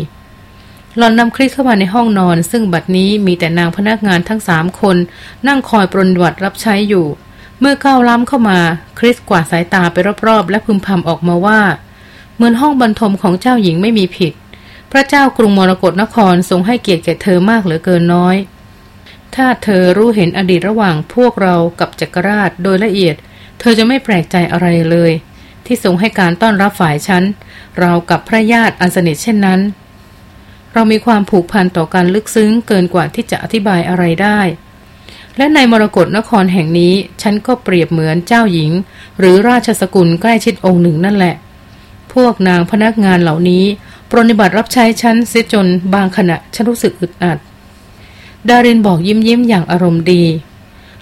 หล่อนนำคริสเข้ามาในห้องนอน ซึ่งบัดนี้มีแต่นางพนักงานทั้งสามคน นั่งคอยปรนวัดรับใช้อยู่ เมื่อก้าวล้ำเข้ามา คริสกวาดสายตาไปรอบๆ และพึมพำออกมาว่า เหมือนห้องบรรทมของเจ้าหญิงไม่มีผิด พระเจ้ากรุงมรกรนครทรงให้เกียรติแก่เธอมากเหลือเกินน้อย ถ้าเธอรู้เห็นอดีตระหว่างพวกเรากับจักรราชโดยละเอียด เธอจะไม่แปลกใจอะไรเลย ที่ทรงให้การต้อนรับฝ่ายฉัน เรากับพระญาติอันสนิทเช่นนั้น เรามีความผูกพันต่อการลึกซึ้งเกินกว่าที่จะอธิบายอะไรได้ และในมรกรนครแห่งนี้ ฉันก็เปรียบเหมือนเจ้าหญิง หรือราชสกุลใกล้ชิดองค์หนึ่งนั่นแหละ พวกนางพนักงานเหล่านี้ปรนิบัติรับใช้ฉันเสียจนบางขณะฉันรู้สึกอึดอัด ดารินบอกยิ้มยิ้มอย่างอารมณ์ดี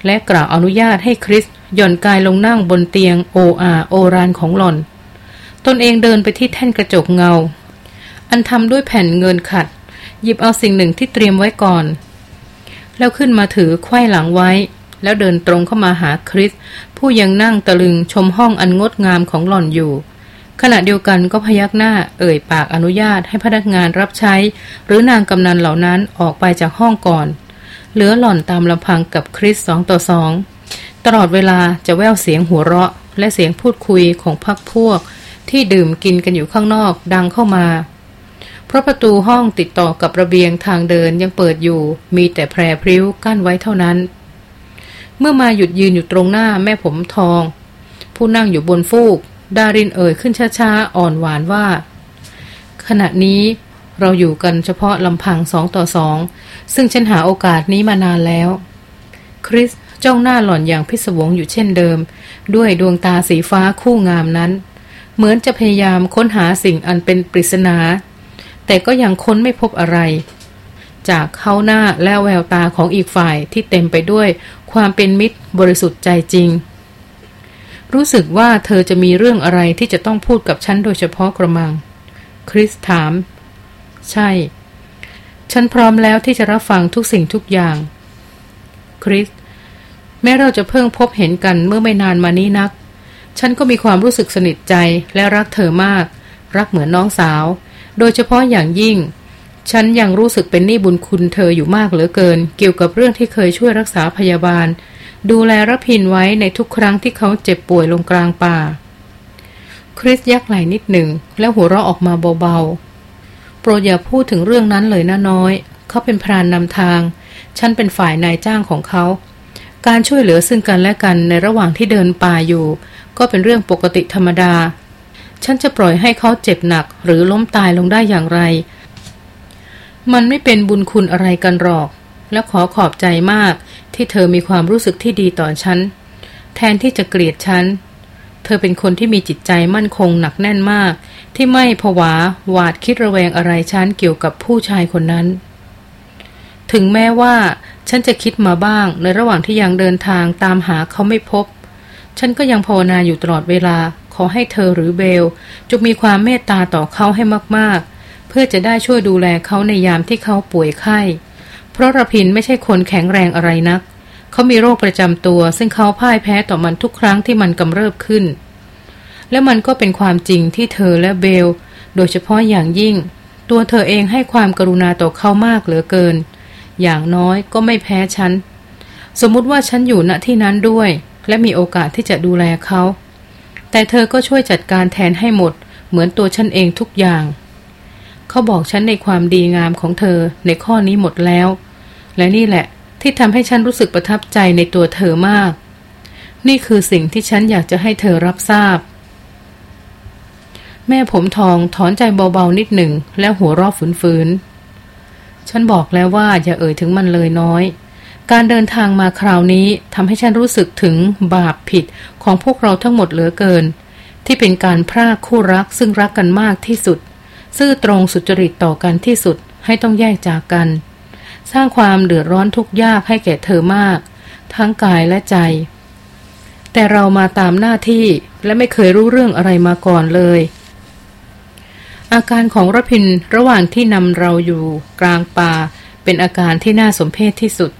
และกล่าวอนุญาตให้คริสหย่อนกายลงนั่งบนเตียงโออาโอรานของหล่อน ตนเองเดินไปที่แท่นกระจกเงา อันทำด้วยแผ่นเงินขัด หยิบเอาสิ่งหนึ่งที่เตรียมไว้ก่อน แล้วขึ้นมาถือไขว้หลังไว้ แล้วเดินตรงเข้ามาหาคริส ผู้ยังนั่งตะลึงชมห้องอันงดงามของหล่อนอยู่ ขณะเดียวกันก็พยักหน้าเอ่ยปากอนุญาตให้พนักงานรับใช้ หรือนางกำนันเหล่านั้นออกไปจากห้องก่อน เหลือหล่อนตามลำพังกับคริสสองต่อสองตลอดเวลาจะแววเสียงหัวเราะ และเสียงพูดคุยของพักพวก ที่ดื่มกินกันอยู่ข้างนอกดังเข้ามา เพราะประตูห้องติดต่อกับระเบียงทางเดินยังเปิดอยู่ มีแต่แพรพริ้วกั้นไว้เท่านั้น เมื่อมาหยุดยืนอยู่ตรงหน้าแม่ผมทอง ผู้นั่งอยู่บนฟูก ดารินเอ่ยขึ้นช้าๆ อ่อนหวานว่า ขณะนี้เราอยู่กันเฉพาะลำพังสองต่อสองซึ่งฉันหาโอกาสนี้มานานแล้ว คริสจ้องหน้าหล่อนอย่างพิศวงอยู่เช่นเดิม ด้วยดวงตาสีฟ้าคู่งามนั้น เหมือนจะพยายามค้นหาสิ่งอันเป็นปริศนา แต่ก็ยังค้นไม่พบอะไร จากเขาหน้าและแววตาของอีกฝ่ายที่เต็มไปด้วยความเป็นมิตรบริสุทธิ์ใจจริง รู้สึกว่าเธอจะมีเรื่องอะไรที่จะต้องพูดกับฉันโดยเฉพาะกระมัง คริสถาม ใช่ ฉันพร้อมแล้วที่จะรับฟังทุกสิ่งทุกอย่าง คริส แม้เราจะเพิ่งพบเห็นกันเมื่อไม่นานมานี้นัก ฉันก็มีความรู้สึกสนิทใจและรักเธอมาก รักเหมือนน้องสาว โดยเฉพาะอย่างยิ่ง ฉันยังรู้สึกเป็นหนี้บุญคุณเธออยู่มากเหลือเกิน เกี่ยวกับเรื่องที่เคยช่วยรักษาพยาบาล ดูแลรับพินไว้ในทุกครั้งที่เขาเจ็บป่วยลงกลางป่า คริสยักไหล่นิดหนึ่ง แล้วหัวเราะออกมาเบาๆ โปรดอย่าพูดถึงเรื่องนั้นเลยนะน้อย เขาเป็นพรานนำทาง ฉันเป็นฝ่ายนายจ้างของเขา การช่วยเหลือซึ่งกันและกันในระหว่างที่เดินป่าอยู่ ก็เป็นเรื่องปกติธรรมดา ฉันจะปล่อยให้เขาเจ็บหนัก หรือล้มตายลงได้อย่างไร มันไม่เป็นบุญคุณอะไรกันหรอก และขอขอบใจมาก ที่เธอมีความรู้สึกที่ดีต่อฉัน แทนที่จะเกลียดฉัน เธอเป็นคนที่มีจิตใจมั่นคงหนักแน่นมาก ที่ไม่ผวาหวาดคิดระแวงอะไรฉันเกี่ยวกับผู้ชายคนนั้น ถึงแม้ว่าฉันจะคิดมาบ้างในระหว่างที่ยังเดินทางตามหาเขาไม่พบ ฉันก็ยังภาวนาอยู่ตลอดเวลาขอให้เธอหรือเบลจงมีความเมตตาต่อเขาให้มากๆ เพื่อจะได้ช่วยดูแลเขาในยามที่เขาป่วยไข้ เพราะระพินไม่ใช่คนแข็งแรงอะไรนัก เขามีโรคประจำตัว ซึ่งเขาพ่ายแพ้ต่อมันทุกครั้งที่มันกำเริบขึ้น และมันก็เป็นความจริงที่เธอและเบล โดยเฉพาะอย่างยิ่ง ตัวเธอเองให้ความกรุณาต่อเขามากเหลือเกิน อย่างน้อยก็ไม่แพ้ฉัน สมมุติว่าฉันอยู่ณที่นั้นด้วย และมีโอกาสที่จะดูแลเขา แต่เธอก็ช่วยจัดการแทนให้หมด เหมือนตัวฉันเองทุกอย่างเขาบอกฉันในความดีงามของเธอในข้อนี้หมดแล้ว และนี่แหละที่ทำให้ฉันรู้สึกประทับใจในตัวเธอมาก นี่คือสิ่งที่ฉันอยากจะให้เธอรับทราบ แม่ผมทองถอนใจเบาๆนิดหนึ่ง แล้วหัวรอบฝืนๆ ฉันบอกแล้วว่าอย่าเอ่ยถึงมันเลยน้อย การเดินทางมาคราวนี้ทำให้ฉันรู้สึกถึงบาปผิดของพวกเราทั้งหมดเหลือเกิน ที่เป็นการพรากคู่รักซึ่งรักกันมากที่สุด ซื่อตรงสุจริตต่อกันที่สุดให้ต้องแยกจากกัน สร้างความเดือดร้อนทุกยากให้แก่เธอมาก ทั้งกายและใจ แต่เรามาตามหน้าที่และไม่เคยรู้เรื่องอะไรมาก่อนเลย อาการของรพินระหว่างที่นำเราอยู่กลางป่าเป็นอาการที่น่าสมเพชที่สุด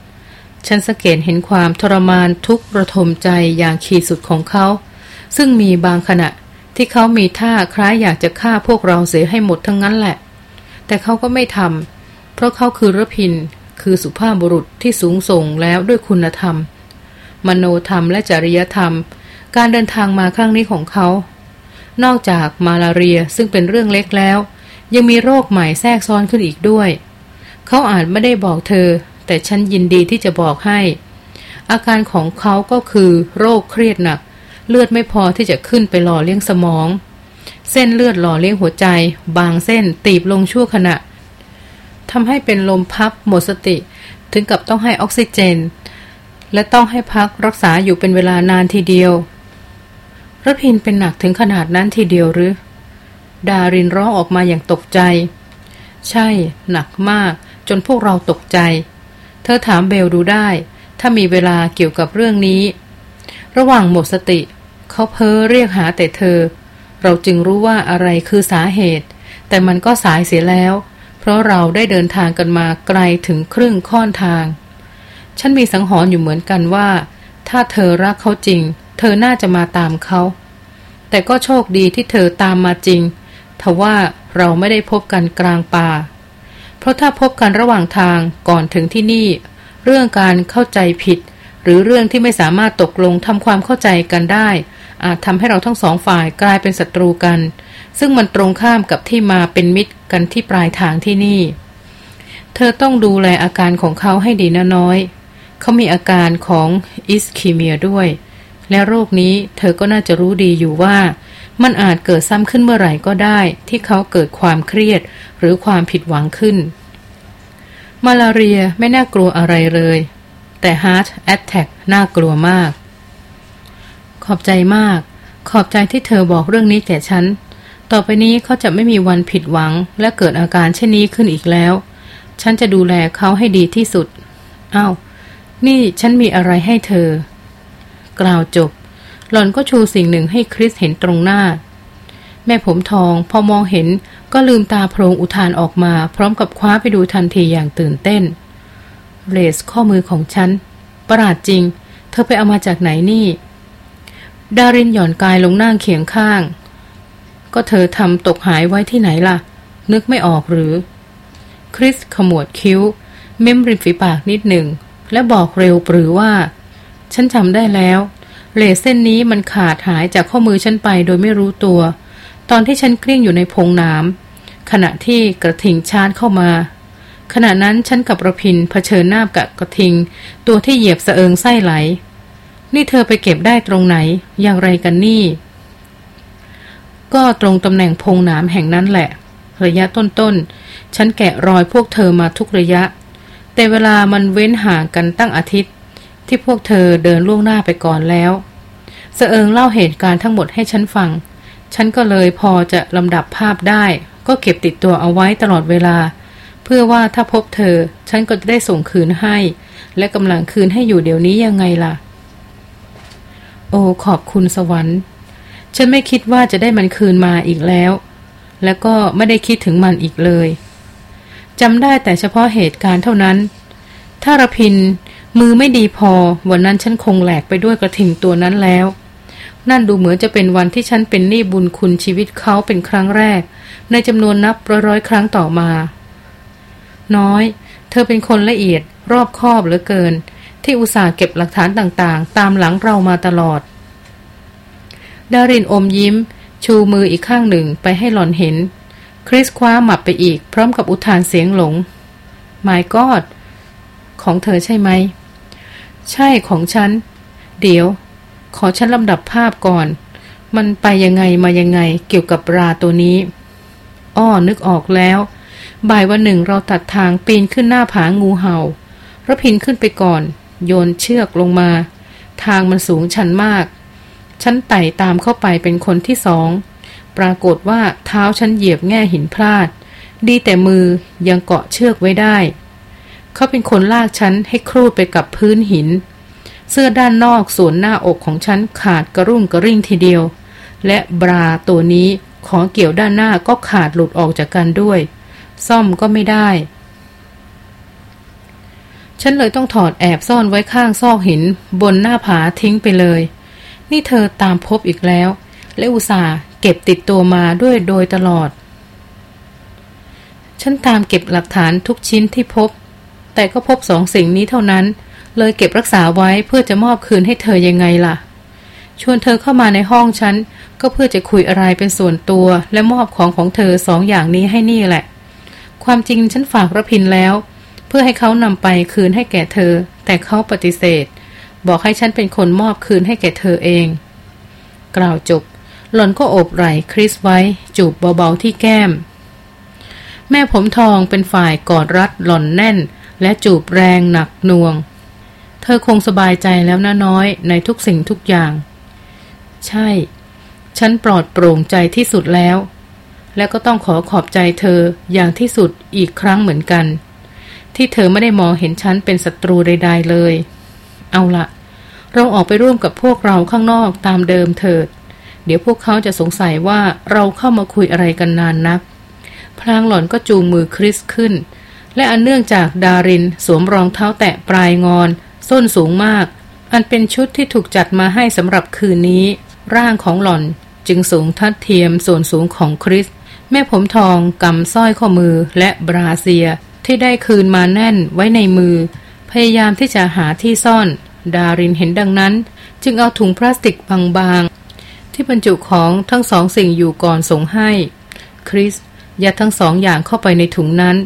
ฉันสังเกตเห็นความทรมานทุกระทมใจอย่างขีดสุดของเขา ซึ่งมีบางขณะที่เขามีท่าคล้ายอยากจะฆ่าพวกเราเสียให้หมดทั้งนั้นแหละ แต่เขาก็ไม่ทำ เพราะเขาคือรพิน คือสุภาพบุรุษที่สูงส่งแล้วด้วยคุณธรรม มโนธรรมและจริยธรรม การเดินทางมาครั้งนี้ของเขา นอกจากมาลาเรียซึ่งเป็นเรื่องเล็กแล้ว ยังมีโรคใหม่แทรกซ้อนขึ้นอีกด้วย เขาอาจไม่ได้บอกเธอ แต่ฉันยินดีที่จะบอกให้ อาการของเขาก็คือโรคเครียดหนัก เลือดไม่พอที่จะขึ้นไปหล่อเลี้ยงสมอง เส้นเลือดหล่อเลี้ยงหัวใจ บางเส้นตีบลงชั่วขณะ ทำให้เป็นลมพับหมดสติ ถึงกับต้องให้ออกซิเจน และต้องให้พักรักษาอยู่เป็นเวลานานทีเดียวระพินเป็นหนักถึงขนาดนั้นทีเดียวหรือ ดารินร้องออกมาอย่างตกใจ ใช่ หนักมาก จนพวกเราตกใจ เธอถามเบลดูได้ ถ้ามีเวลาเกี่ยวกับเรื่องนี้ ระหว่างหมดสติ เขาเพ้อเรียกหาแต่เธอ เราจึงรู้ว่าอะไรคือสาเหตุ แต่มันก็สายเสียแล้ว ราะเราได้เดินทางกันมาไกลถึงครึ่งค่อนทาง ฉันมีสังหรณ์อยู่เหมือนกันว่า ถ้าเธอรักเขาจริง เธอน่าจะมาตามเขา แต่ก็โชคดีที่เธอตามมาจริงทว่าเราไม่ได้พบกันกลางป่า เพราะถ้าพบกันระหว่างทางก่อนถึงที่นี่ เรื่องการเข้าใจผิด หรือเรื่องที่ไม่สามารถตกลงทำความเข้าใจกันได้ อาจทำให้เราทั้งสองฝ่ายกลายเป็นศัตรูกัน ซึ่งมันตรงข้ามกับที่มาเป็นมิตรกันที่ปลายทางที่นี่ เธอต้องดูแลอาการของเขาให้ดีนะน้อย เขามีอาการของ ischemia ด้วย และโรคนี้เธอก็น่าจะรู้ดีอยู่ว่า มันอาจเกิดซ้ำขึ้นเมื่อไหร่ก็ได้ ที่เขาเกิดความเครียดหรือความผิดหวังขึ้น มาลาเรียไม่น่ากลัวอะไรเลย แต่ฮาร์ t แอ t แทกน่ากลัวมาก ขอบใจมาก ขอบใจที่เธอบอกเรื่องนี้แก่ฉัน ต่อไปนี้เขาจะไม่มีวันผิดหวังและเกิดอาการเช่นนี้ขึ้นอีกแล้ว ฉันจะดูแลเขาให้ดีที่สุดอา้าว นี่ฉันมีอะไรให้เธอ กล่าวจบ หล่อนก็ชูสิ่งหนึ่งให้คริสเห็นตรงหน้า แม่ผมทองพอมองเห็นก็ลืมตาโพรงอุทานออกมา พร้อมกับคว้าไปดูทันทีอย่างตื่นเต้น เรสข้อมือของฉัน ประหลาดจริง เธอไปเอามาจากไหนนี่ ดารินหย่อนกายลงนั่งเคียงข้าง ก็เธอทำตกหายไว้ที่ไหนล่ะ นึกไม่ออกหรือ คริสขมวดคิ้ว เม้มริมฝีปากนิดหนึ่ง และบอกเร็วปรือว่า ฉันจำได้แล้ว เลสเส้นนี้มันขาดหายจากข้อมือฉันไปโดยไม่รู้ตัว ตอนที่ฉันกลิ้งอยู่ในพงน้ำขณะที่กระทิงชาร์จเข้ามาขณะนั้นฉันกับระพินเผชิญหน้ากับกระทิง ตัวที่เหยียบสะเอิงไส้ไหล นี่เธอไปเก็บได้ตรงไหน อย่างไรกันนี่ ก็ตรงตำแหน่งพงน้ำแห่งนั้นแหละ ระยะต้นๆ ฉันแกะรอยพวกเธอมาทุกระยะ แต่เวลามันเว้นห่างกันตั้งอาทิตย์ ที่พวกเธอเดินล่วงหน้าไปก่อนแล้วเสเอิงเล่าเหตุการณ์ทั้งหมดให้ฉันฟัง ฉันก็เลยพอจะลำดับภาพได้ ก็เก็บติดตัวเอาไว้ตลอดเวลา เพื่อว่าถ้าพบเธอ ฉันก็จะได้ส่งคืนให้ และกำลังคืนให้อยู่เดี๋ยวนี้ยังไงล่ะ โอ้ขอบคุณสวรรค์ ฉันไม่คิดว่าจะได้มันคืนมาอีกแล้ว แล้วก็ไม่ได้คิดถึงมันอีกเลยจำได้แต่เฉพาะเหตุการณ์เท่านั้น ถ้ารพินมือไม่ดีพอ วันนั้นฉันคงแหลกไปด้วยกระถิ่งตัวนั้นแล้ว นั่นดูเหมือนจะเป็นวันที่ฉันเป็นหนี้บุญคุณชีวิตเขาเป็นครั้งแรก ในจำนวนนับร้อยครั้งต่อมา น้อย เธอเป็นคนละเอียดรอบคอบเหลือเกิน ที่อุตส่าห์เก็บหลักฐานต่างๆ ตามหลังเรามาตลอด ดารินอมยิ้ม ชูมืออีกข้างหนึ่งไปให้หลอนเห็น คริสคว้าหมับไปอีก พร้อมกับอุทานเสียงหลง My God ของเธอใช่ไหม ใช่ของฉัน เดี๋ยว ขอฉันลำดับภาพก่อน มันไปยังไงมายังไงเกี่ยวกับราตัวนี้อ้อนึกออกแล้ว บ่ายวันหนึ่งเราตัดทางปีนขึ้นหน้าผางูเห่าระพินขึ้นไปก่อน โยนเชือกลงมา ทางมันสูงชันมาก ฉันไต่ตามเข้าไปเป็นคนที่สอง ปรากฏว่าเท้าฉันเหยียบแง่หินพลาด ดีแต่มือยังเกาะเชือกไว้ได้ เขาเป็นคนลากฉันให้ครูดไปกับพื้นหิน เสื้อด้านนอกส่วนหน้าอกของฉันขาดกระรุ่งกระริ่งทีเดียว และบราตัวนี้ขอเกี่ยวด้านหน้าก็ขาดหลุดออกจากกันด้วย ซ่อมก็ไม่ได้ ฉันเลยต้องถอดแอบซ่อนไว้ข้างซอกหิน บนหน้าผาทิ้งไปเลย นี่เธอตามพบอีกแล้ว และอุตส่าห์เก็บติดตัวมาด้วยโดยตลอด ฉันตามเก็บหลักฐานทุกชิ้นที่พบ แต่ก็พบสองสิ่งนี้เท่านั้น เลยเก็บรักษาไว้เพื่อจะมอบคืนให้เธอยังไงล่ะ ชวนเธอเข้ามาในห้องฉัน ก็เพื่อจะคุยอะไรเป็นส่วนตัว และมอบของของเธอสองอย่างนี้ให้นี่แหละ ความจริงฉันฝากระพินแล้ว เพื่อให้เขานำไปคืนให้แก่เธอ แต่เขาปฏิเสธ บอกให้ฉันเป็นคนมอบคืนให้แก่เธอเอง กล่าวจบ หล่อนก็โอบไหล่คริสไว้ จูบเบาๆที่แก้ม แม่ผมทองเป็นฝ่ายกอดรัดหล่อนแน่น และจูบแรงหนักหน่วง เธอคงสบายใจแล้วนะน้อยในทุกสิ่งทุกอย่าง ใช่ ฉันปลอดโปร่งใจที่สุดแล้ว และก็ต้องขอขอบใจเธออย่างที่สุดอีกครั้งเหมือนกันที่เธอไม่ได้มองเห็นฉันเป็นศัตรูใด ๆ เลย เอาละ เราออกไปร่วมกับพวกเราข้างนอกตามเดิมเถิด เดี๋ยวพวกเขาจะสงสัยว่าเราเข้ามาคุยอะไรกันนานนัก พลางหล่อนก็จูงมือคริสขึ้น และอันเนื่องจากดารินสวมรองเท้าแตะปลายงอน ส้นสูงมาก อันเป็นชุดที่ถูกจัดมาให้สำหรับคืนนี้ ร่างของหล่อนจึงสูงทัดเทียมส่วนสูงของคริส แม่ผมทองกำสร้อยข้อมือและบราเซียที่ได้คืนมาแน่นไว้ในมือ พยายามที่จะหาที่ซ่อน ดารินเห็นดังนั้น จึงเอาถุงพลาสติกบางๆ ที่บรรจุของทั้งสองสิ่งอยู่ก่อนส่งให้ คริสยัดทั้งสองอย่างเข้าไปในถุงนั้น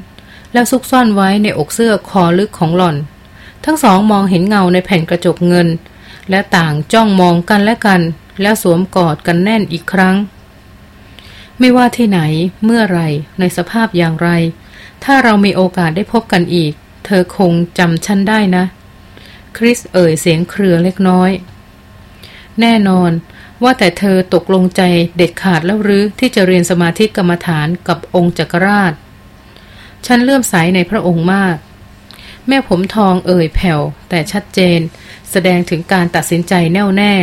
แล้วซุกซ่อนไว้ในอกเสื้อคอลึกของหล่อน ทั้งสองมองเห็นเงาในแผ่นกระจกเงิน และต่างจ้องมองกันและกัน แล้วสวมกอดกันแน่นอีกครั้ง ไม่ว่าที่ไหนเมื่อไรในสภาพอย่างไร ถ้าเรามีโอกาสได้พบกันอีก เธอคงจำฉันได้นะ คริสเอ่ยเสียงเครือเล็กน้อย แน่นอนว่าแต่เธอตกลงใจเด็ดขาดแล้วหรือที่จะเรียนสมาธิกรรมฐานกับองค์จักรราช ฉันเลื่อมใสในพระองค์มาก แม่ผมทองเอ่ยแผ่ว แต่ชัดเจน แสดงถึงการตัดสินใจแน่วแน่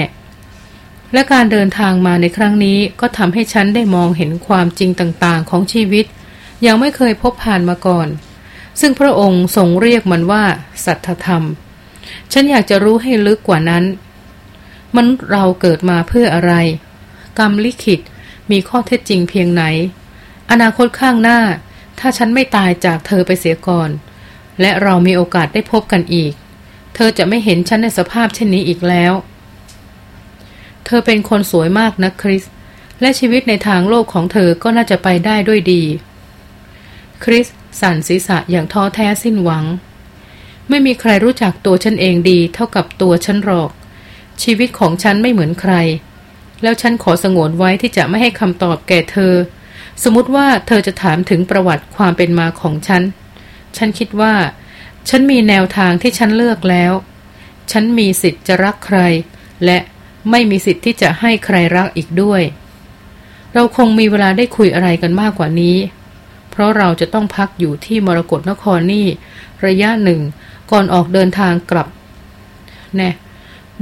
และการเดินทางมาในครั้งนี้ก็ทำให้ฉันได้มองเห็นความจริงต่างๆ ของชีวิต ยังไม่เคยพบผ่านมาก่อน ซึ่งพระองค์ทรงเรียกมันว่า สัทธรรม ฉันอยากจะรู้ให้ลึกกว่านั้นมันเราเกิดมาเพื่ออะไร กรรมลิขิตมีข้อเท็จจริงเพียงไหน อนาคตข้างหน้า ถ้าฉันไม่ตายจากเธอไปเสียก่อน และเรามีโอกาสได้พบกันอีก เธอจะไม่เห็นฉันในสภาพเช่นนี้อีกแล้ว เธอเป็นคนสวยมากนะคริส และชีวิตในทางโลกของเธอก็น่าจะไปได้ด้วยดี คริสสั่นศีรษะอย่างท้อแท้สิ้นหวัง ไม่มีใครรู้จักตัวฉันเองดี เท่ากับตัวฉันหรอก ชีวิตของฉันไม่เหมือนใคร แล้วฉันขอสงวนไว้ที่จะไม่ให้คำตอบแก่เธอ สมมติว่าเธอจะถามถึงประวัติความเป็นมาของฉัน ฉันคิดว่า ฉันมีแนวทางที่ฉันเลือกแล้ว ฉันมีสิทธิ์จะรักใคร และไม่มีสิทธิ์ที่จะให้ใครรักอีกด้วย เราคงมีเวลาได้คุยอะไรกันมากกว่านี้ เพราะเราจะต้องพักอยู่ที่มรกรนครนี่ ระยะหนึ่ง ก่อนออกเดินทางกลับ แน่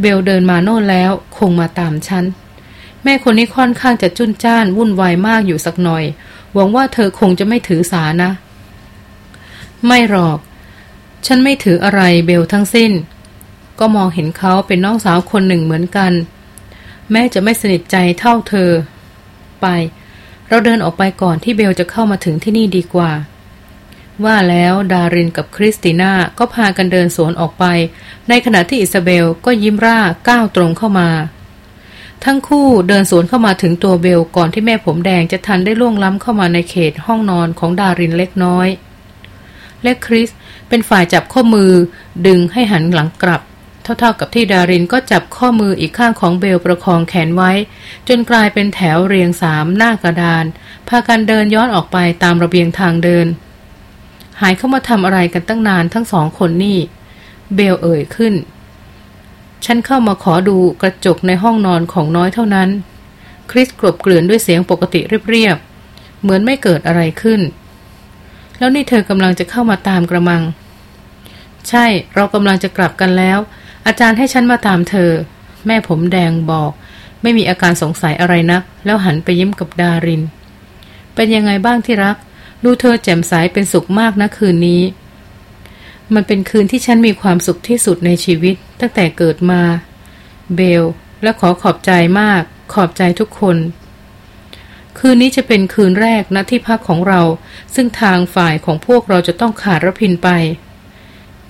เบลเดินมาโน่นแล้วคงมาตามฉัน แม่คนนี้ค่อนข้างจะจุนจ้านวุ่นวายมากอยู่สักหน่อย หวังว่าเธอคงจะไม่ถือสานะ ไม่หรอก ฉันไม่ถืออะไรเบลทั้งสิ้น ก็มองเห็นเขาเป็นน้องสาวคนหนึ่งเหมือนกัน แม้จะไม่สนิทใจเท่าเธอ ไป เราเดินออกไปก่อนที่เบลจะเข้ามาถึงที่นี่ดีกว่า ว่าแล้วดารินกับคริสติน่าก็พากันเดินสวนออกไป ในขณะที่อิซาเบลก็ยิ้มร่าก้าวตรงเข้ามา ทั้งคู่เดินสวนเข้ามาถึงตัวเบลก่อนที่แม่ผมแดงจะทันได้ล่วงล้ำเข้ามาในเขตห้องนอนของดารินเล็กน้อย และคริสเป็นฝ่ายจับข้อมือ ดึงให้หันหลังกลับ เท่าๆกับที่ดารินก็จับข้อมืออีกข้างของเบลประคองแขนไว้ จนกลายเป็นแถวเรียงสามหน้ากระดาน พากันเดินย้อนออกไปตามระเบียงทางเดิน หายเข้ามาทำอะไรกันตั้งนานทั้งสองคนนี่ เบลเอ่ยขึ้น ฉันเข้ามาขอดูกระจกในห้องนอนของน้อยเท่านั้น คริสกรบเกลื่อนด้วยเสียงปกติเรียบๆ เหมือนไม่เกิดอะไรขึ้น แล้วนี่เธอกำลังจะเข้ามาตามกระมัง ใช่เรากำลังจะกลับกันแล้ว อาจารย์ให้ฉันมาตามเธอ แม่ผมแดงบอก ไม่มีอาการสงสัยอะไรนะัก แล้วหันไปยิ้มกับดาริน เป็นยังไงบ้างที่รัก ดูเธอแจ่มใสเป็นสุขมากนะคืนนี้ มันเป็นคืนที่ฉันมีความสุขที่สุดในชีวิตตั้งแต่เกิดมา เบล และขอขอบใจมาก ขอบใจทุกคน คืนนี้จะเป็นคืนแรกณที่พักของเรา ซึ่งทางฝ่ายของพวกเราจะต้องขาดรพินไป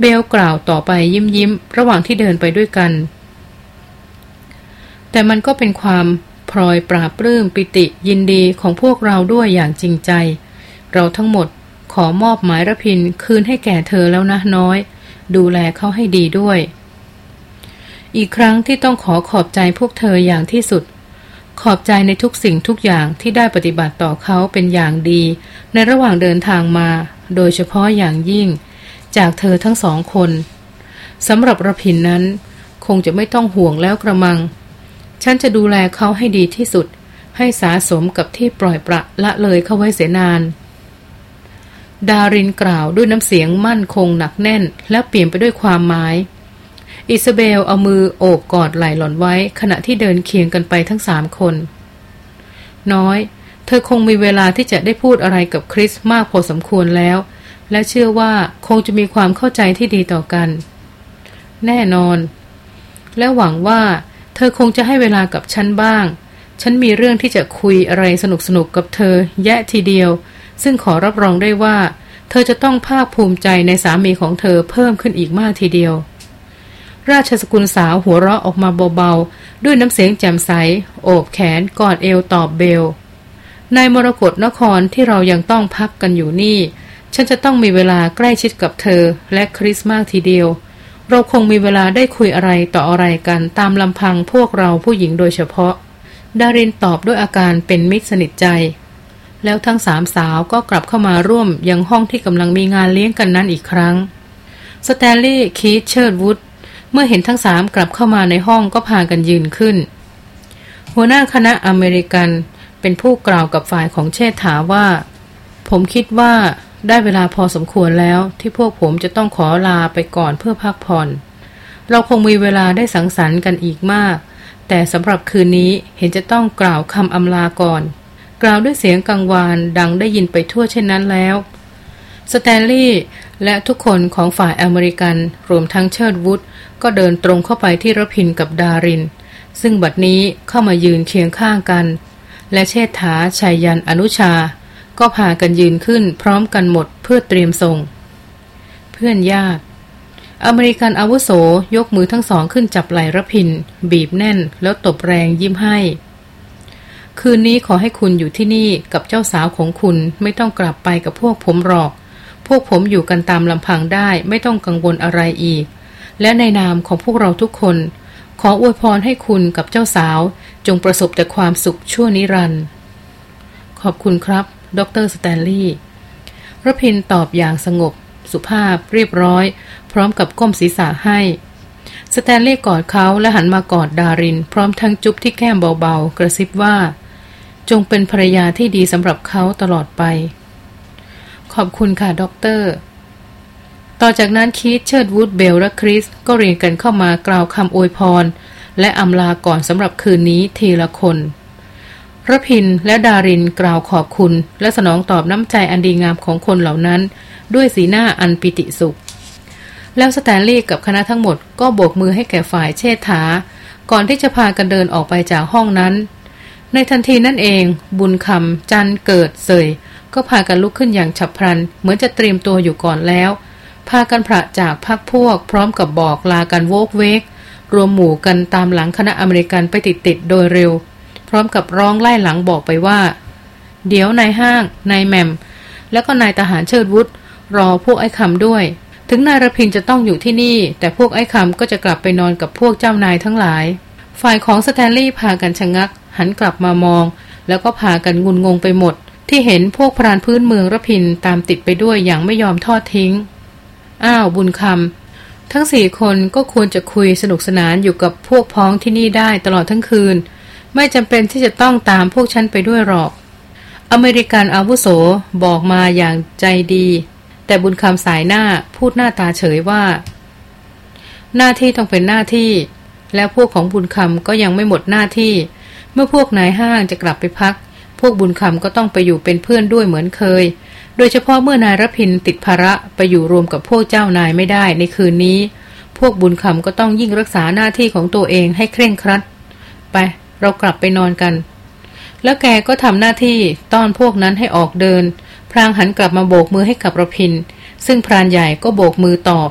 เบลกล่าวต่อไปยิ้มยิ้ม ระหว่างที่เดินไปด้วยกัน แต่มันก็เป็นความพลอยปราบปลื้มปิติยินดีของพวกเราด้วยอย่างจริงใจ เราทั้งหมดขอมอบหมายระพินคืนให้แก่เธอแล้วนะน้อย ดูแลเขาให้ดีด้วย อีกครั้งที่ต้องขอขอบใจพวกเธออย่างที่สุด ขอบใจในทุกสิ่งทุกอย่างที่ได้ปฏิบัติต่อเขาเป็นอย่างดี ในระหว่างเดินทางมา โดยเฉพาะอย่างยิ่ง จากเธอทั้งสองคนสำหรับระพินนั้น คงจะไม่ต้องห่วงแล้วกระมัง ฉันจะดูแลเขาให้ดีที่สุด ให้สาสมกับที่ปล่อยประละเลยเขาไว้เสียนาน ดารินกล่าวด้วยน้ำเสียงมั่นคงหนักแน่น และเปลี่ยนไปด้วยความหมาย อิซาเบลเอามือโอบกอดไหล่หล่อนไว้ ขณะที่เดินเคียงกันไปทั้งสามคน น้อย เธอคงมีเวลาที่จะได้พูดอะไรกับคริสมากพอสมควรแล้ว และเชื่อว่าคงจะมีความเข้าใจที่ดีต่อกัน แน่นอน และหวังว่า เธอคงจะให้เวลากับฉันบ้าง ฉันมีเรื่องที่จะคุยอะไรสนุกสนุกกับเธอ แยะทีเดียว ซึ่งขอรับรองได้ว่า เธอจะต้องภาคภูมิใจในสามีของเธอเพิ่มขึ้นอีกมากทีเดียว ราชสกุลสาวหัวเราะออกมาเบาๆ ด้วยน้ำเสียงแจ่มใส โอบแขนกอดเอวตอบเบลในมรกรนครที่เรายังต้องพักกันอยู่นี่ ฉันจะต้องมีเวลาใกล้ชิดกับเธอและคริสมากทีเดียว เราคงมีเวลาได้คุยอะไรต่ออะไรกันตามลำพังพวกเราผู้หญิงโดยเฉพาะ ดารินตอบด้วยอาการเป็นมิตรสนิทใจ แล้วทั้งสามสาวก็กลับเข้ามาร่วมยังห้องที่กำลังมีงานเลี้ยงกันนั้นอีกครั้ง สแตนลีย์ คีธ เชิดวุธเมื่อเห็นทั้งสามกลับเข้ามาในห้องก็พากันยืนขึ้น หัวหน้าคณะอเมริกันเป็นผู้กล่าวกับฝ่ายของเชษฐาว่า ผมคิดว่าได้เวลาพอสมควรแล้วที่พวกผมจะต้องขอลาไปก่อนเพื่อพักผ่อน เราคงมีเวลาได้สังสรรค์กันอีกมาก แต่สำหรับคืนนี้เห็นจะต้องกล่าวคำอำลาก่อน ล่าวด้วยเสียงกังวานดังได้ยินไปทั่วเช่นนั้นแล้ว สแตนลีย์และทุกคนของฝ่ายอเมริกันรวมทั้งเชิดวุฒก็เดินตรงเข้าไปที่รพินกับดาริน ซึ่งบัดนี้เข้ามายืนเคียงข้างกัน และเชษฐาชัยยันอนุชา ก็พากันยืนขึ้นพร้อมกันหมดเพื่อเตรียมส่ง เพื่อนญาติอเมริกันอาวุโสยกมือทั้งสองขึ้นจับไหล่รพิน บีบแน่นแล้วตบแรงยิ้มให้ คืนนี้ขอให้คุณอยู่ที่นี่กับเจ้าสาวของคุณไม่ต้องกลับไปกับพวกผมหรอก พวกผมอยู่กันตามลำพังได้ไม่ต้องกังวลอะไรอีก และในนามของพวกเราทุกคน ขออวยพรให้คุณกับเจ้าสาว จงประสบแต่ความสุขชั่วนิรันดร์ขอบคุณครับ ดร.สแตนลีย์รพินทร์ตอบอย่างสงบ สุภาพเรียบร้อย พร้อมกับก้มศีรษะให้สแตนลีย์กอดเขาและหันมากอดดาริน พร้อมทั้งจุ๊บที่แก้มเบาๆ กระซิบว่า จงเป็นภรรยาที่ดีสำหรับเขาตลอดไป ขอบคุณค่ะด็อกเตอร์ ต่อจากนั้นคีธ เชิดวุธเบลและคริส ก็เรียงกันเข้ามากล่าวคำอวยพร และอำลาก่อนสำหรับคืนนี้ทีละคนรพินและดารินกล่าวขอบคุณ และสนองตอบน้ำใจอันดีงามของคนเหล่านั้น ด้วยสีหน้าอันปิติสุข แล้วสแตนลีย์กับคณะทั้งหมดก็โบกมือให้แก่ฝ่ายเชษฐา ก่อนที่จะพากันเดินออกไปจากห้องนั้น ในทันทีนั่นเอง บุญคำจันเกิดเสยก็พากันลุกขึ้นอย่างฉับพลัน เหมือนจะเตรียมตัวอยู่ก่อนแล้ว พากันพระจากพักพวก พร้อมกับบอกลากันโวกเวก รวมหมู่กันตามหลังคณะอเมริกันไปติดๆโดยเร็ว พร้อมกับร้องไล่หลังบอกไปว่า เดี๋ยวนายห้างนายแหม่ม แล้วก็นายทหารเชิดวุธรอพวกไอ้คำด้วย ถึงนายรพินทร์จะต้องอยู่ที่นี่ แต่พวกไอ้คำก็จะกลับไปนอนกับพวกเจ้านายทั้งหลาย ฝ่ายของสแตนลีย์พากันชะงัก หันกลับมามอง แล้วก็พากันงุนงงไปหมด ที่เห็นพวกพรานพื้นเมืองรพินทร์ตามติดไปด้วยอย่างไม่ยอมทอดทิ้ง อ้าวบุญคำทั้งสี่คนก็ควรจะคุยสนุกสนานอยู่กับพวกพ้องที่นี่ได้ตลอดทั้งคืน ไม่จำเป็นที่จะต้องตามพวกฉันไปด้วยหรอก อเมริกันอาวุโสบอกมาอย่างใจดี แต่บุญคำสายหน้าพูดหน้าตาเฉยว่า หน้าที่ต้องเป็นหน้าที่และพวกของบุญคำก็ยังไม่หมดหน้าที่ เมื่อพวกนายห้างจะกลับไปพัก พวกบุญคำก็ต้องไปอยู่เป็นเพื่อนด้วยเหมือนเคย โดยเฉพาะเมื่อนายรพินติดภาระไปอยู่รวมกับพวกเจ้านายไม่ได้ในคืนนี้ พวกบุญคำก็ต้องยิ่งรักษาหน้าที่ของตัวเองให้เคร่งครัด ไปเรากลับไปนอนกัน แล้วแกก็ทำหน้าที่ต้อนพวกนั้นให้ออกเดิน พรางหันกลับมาโบกมือให้กับระพิน ซึ่งพรานใหญ่ก็โบกมือตอบ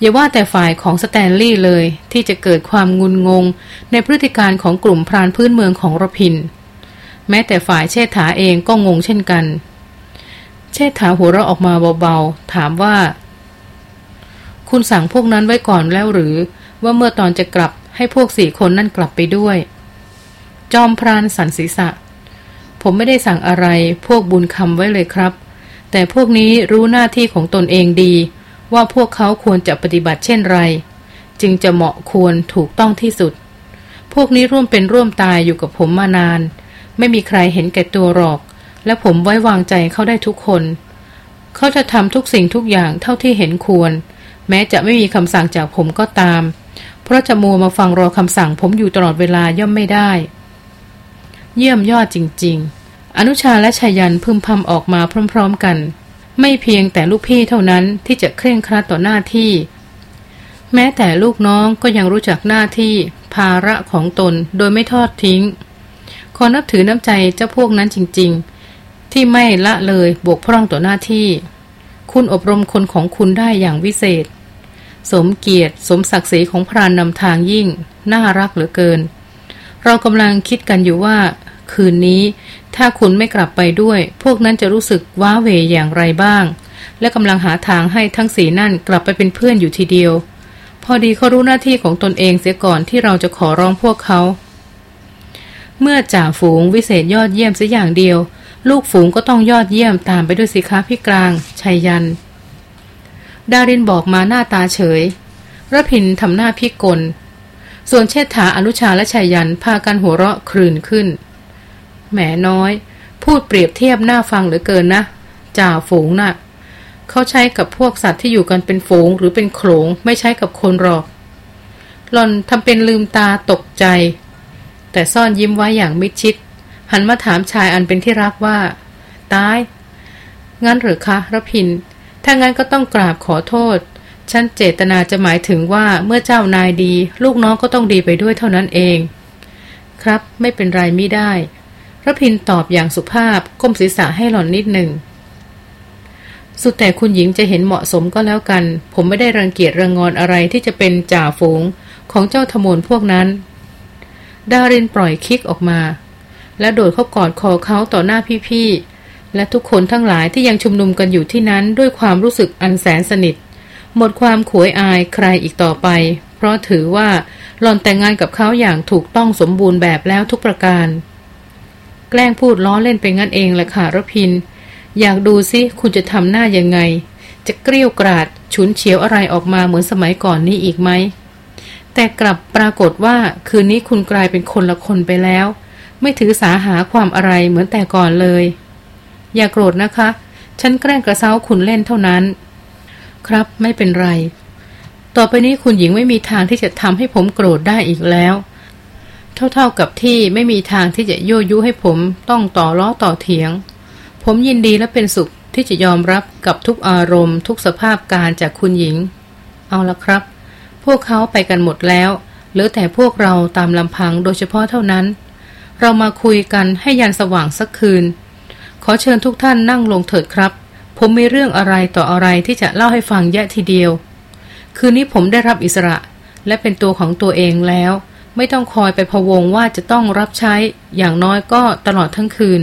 อย่าว่าแต่ฝ่ายของสแตนลีย์เลยที่จะเกิดความงุนงง ในพฤติการของกลุ่มพรานพื้นเมืองของรพิน แม้แต่ฝ่ายเชษฐาเองก็งงเช่นกัน เชษฐาหัวเราะออกมาเบาๆ ถามว่า คุณสั่งพวกนั้นไว้ก่อนแล้วหรือ ว่าเมื่อตอนจะกลับให้พวกสี่คนนั่นกลับไปด้วย จอมพรานสันศีษะ ผมไม่ได้สั่งอะไรพวกบุญคำไว้เลยครับ แต่พวกนี้รู้หน้าที่ของตนเองดี ว่าพวกเขาควรจะปฏิบัติเช่นไร จึงจะเหมาะควรถูกต้องที่สุด พวกนี้ร่วมเป็นร่วมตายอยู่กับผมมานาน ไม่มีใครเห็นแก่ตัวหรอก และผมไว้วางใจเขาได้ทุกคน เขาจะทำทุกสิ่งทุกอย่างเท่าที่เห็นควร แม้จะไม่มีคำสั่งจากผมก็ตาม เพราะจะมัวมาฟังรอคำสั่งผมอยู่ตลอดเวลาย่อมไม่ได้ เยี่ยมยอดจริง ๆ อนุชาและชายันพึมพำออกมาพร้อม ๆ กัน ไม่เพียงแต่ลูกพี่เท่านั้นที่จะเคร่งครัดต่อหน้าที่ แม้แต่ลูกน้องก็ยังรู้จักหน้าที่ ภาระของตนโดยไม่ทอดทิ้ง ขอนับถือน้ำใจเจ้าพวกนั้นจริง ๆ ที่ไม่ละเลยบกพร่องต่อหน้าที่ คุณอบรมคนของคุณได้อย่างวิเศษ สมเกียรติ สมศักดิ์ศรีของพรานนำทางยิ่ง น่ารักเหลือเกิน เรากำลังคิดกันอยู่ว่า คืนนี้ ถ้าคุณไม่กลับไปด้วย พวกนั้นจะรู้สึกว้าเหวอย่างไรบ้าง และกำลังหาทางให้ทั้งสีนั่นกลับไปเป็นเพื่อนอยู่ทีเดียว พอดีเขารู้หน้าที่ของตนเองเสียก่อนที่เราจะขอร้องพวกเขา เมื่อจ่าฝูงวิเศษยอดเยี่ยมเสัอย่างเดียว ลูกฝูงก็ต้องยอดเยี่ยมตามไปด้วยสิคะพี่กลางชัยยัน ดารินบอกมาหน้าตาเฉยระพินทำหน้าพิกลส่วนเชษฐาอนุชาและชัยยันพากันหัวเราะครื่นขึ้น แหมน้อย พูดเปรียบเทียบหน้าฟังเหลือเกินนะจ่าฝูงนะ่ะเขาใช้กับพวกสัตว์ที่อยู่กันเป็นฝูงหรือเป็นโขลงไม่ใช้กับคนหรอกหลอนทำเป็นลืมตาตกใจ แต่ซ่อนยิ้มไว้อย่างมิดชิด หันมาถามชายอันเป็นที่รักว่า ตาย งั้นหรือคะระพิน ถ้างั้นก็ต้องกราบขอโทษ ฉันเจตนาจะหมายถึงว่าเมื่อเจ้านายดี ลูกน้องก็ต้องดีไปด้วยเท่านั้นเอง ครับไม่เป็นไรไม่ได้ ระพินตอบอย่างสุภาพก้มศีรษะให้หล่อนนิดหนึ่ง สุดแต่คุณหญิงจะเห็นเหมาะสมก็แล้วกัน ผมไม่ได้รังเกียจรังงอนอะไรที่จะเป็นจ่าฝูงของเจ้าธมนพวกนั้น ดารินปล่อยคิกออกมา และโดดเข้ากอดคอเขาต่อหน้าพี่ๆ และทุกคนทั้งหลายที่ยังชุมนุมกันอยู่ที่นั้นด้วยความรู้สึกอันแสนสนิท หมดความขวยอายใครอีกต่อไป เพราะถือว่าหล่อนแต่งงานกับเขาอย่างถูกต้องสมบูรณ์แบบแล้วทุกประการ แกล้งพูดล้อเล่นไปงั้นเองแหละค่ะรพิน อยากดูซิคุณจะทำหน้ายังไง จะเกลี้ยวกราด ฉุนเฉียวอะไรออกมาเหมือนสมัยก่อนนี้อีกไหม แต่กลับปรากฏว่าคืนนี้คุณกลายเป็นคนละคนไปแล้ว ไม่ถือสาหาความอะไรเหมือนแต่ก่อนเลย อย่ากโกรธนะคะ ฉันแกล้งกระเซ้าคุณเล่นเท่านั้น ครับไม่เป็นไร ต่อไปนี้คุณหญิงไม่มีทางที่จะทำให้ผมโกรธได้อีกแล้ว เท่าๆกับที่ไม่มีทางที่จะยั่วยุให้ผมต้องต่อล้อต่อเถียง ผมยินดีและเป็นสุขที่จะยอมรับกับทุกอารมณ์ ทุกสภาพการจากคุณหญิง เอาละครับ พวกเขาไปกันหมดแล้วเหลือแต่พวกเราตามลำพังโดยเฉพาะเท่านั้น เรามาคุยกันให้ยันสว่างสักคืน ขอเชิญทุกท่านนั่งลงเถิดครับ ผมมีเรื่องอะไรต่ออะไรที่จะเล่าให้ฟังแยะทีเดียว คืนนี้ผมได้รับอิสระและเป็นตัวของตัวเองแล้ว ไม่ต้องคอยไปพะวงว่าจะต้องรับใช้อย่างน้อยก็ตลอดทั้งคืน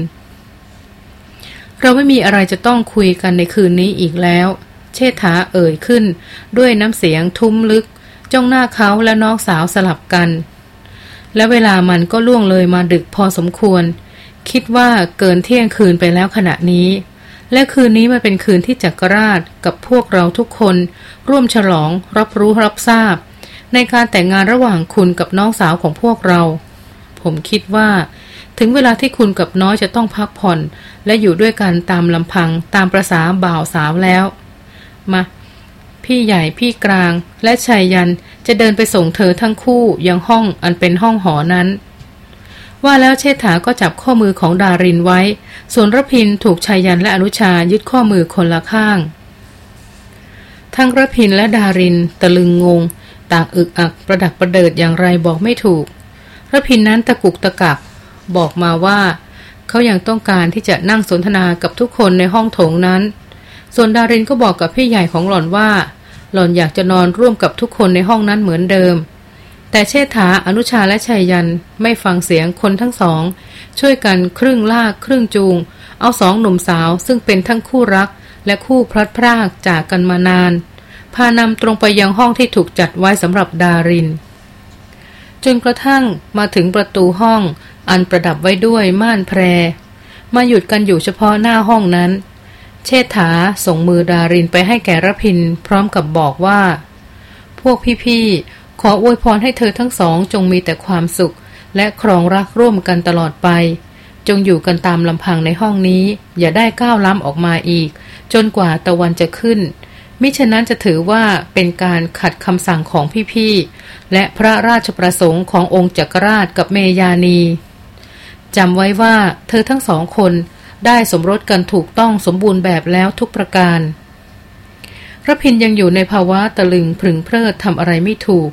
เราไม่มีอะไรจะต้องคุยกันในคืนนี้อีกแล้ว เชษฐาเอ่ยขึ้น ด้วยน้ำเสียงทุ้มลึก จ้องหน้าเขาและน้องสาวสลับกัน และเวลามันก็ล่วงเลยมาดึกพอสมควร คิดว่าเกินเที่ยงคืนไปแล้วขณะนี้และคืนนี้มันเป็นคืนที่จักรราชกับพวกเราทุกคน ร่วมฉลองรับรู้รับทราบ ในการแต่งงานระหว่างคุณกับน้องสาวของพวกเรา ผมคิดว่า ถึงเวลาที่คุณกับน้อยจะต้องพักผ่อน และอยู่ด้วยกันตามลำพังตามประษาบ่าวสาวแล้ว มา พี่ใหญ่พี่กลาง และชายยันจะเดินไปส่งเธอทั้งคู่ยังห้องอันเป็นห้องหอนั้นว่าแล้วเชษฐาก็จับข้อมือของดารินไว้ ส่วนรพินถูกชายยันและอนุชายึดข้อมือคนละข้าง ทั้งรพินและดารินตะลึงงง ต่างอึกอักประดักประเดิดอย่างไรบอกไม่ถูกรพินนั้นตะกุกตะกักบอกมาว่า เขายัางต้องการที่จะนั่งสนทนากับทุกคนในห้องโถงนั้น ส่วนดารินก็บอกกับพี่ใหญ่ของหล่อนว่า หล่อนอยากจะนอนร่วมกับทุกคนในห้องนั้นเหมือนเดิม แต่เชษฐาอนุชาและชัยยันไม่ฟังเสียงคนทั้งสอง ช่วยกันครึ่งลากครึ่งจูง เอาสองหนุ่มสาวซึ่งเป็นทั้งคู่รักและคู่พลัดพรากจากกันมานาน พานำตรงไปยังห้องที่ถูกจัดไว้สำหรับดาริน จนกระทั่งมาถึงประตูห้อง อันประดับไว้ด้วยม่านแพร มาหยุดกันอยู่เฉพาะหน้าห้องนั้น เชษฐาส่งมือดารินไปให้แกรพินพร้อมกับบอกว่า พวกพี่ๆ ขออวยพรให้เธอทั้งสองจงมีแต่ความสุข และครองรักร่วมกันตลอดไป จงอยู่กันตามลำพังในห้องนี้ อย่าได้ก้าวล้ำออกมาอีก จนกว่าตะวันจะขึ้น มิฉะนั้นจะถือว่าเป็นการขัดคำสั่งของพี่ๆ และพระราชประสงค์ขององค์จักรราชกับเมยานีจำไว้ว่าเธอทั้งสองคนได้สมรสกันถูกต้องสมบูรณ์แบบแล้วทุกประการพระพินยังอยู่ในภาวะตะลึงพึงเพลิดทำอะไรไม่ถูก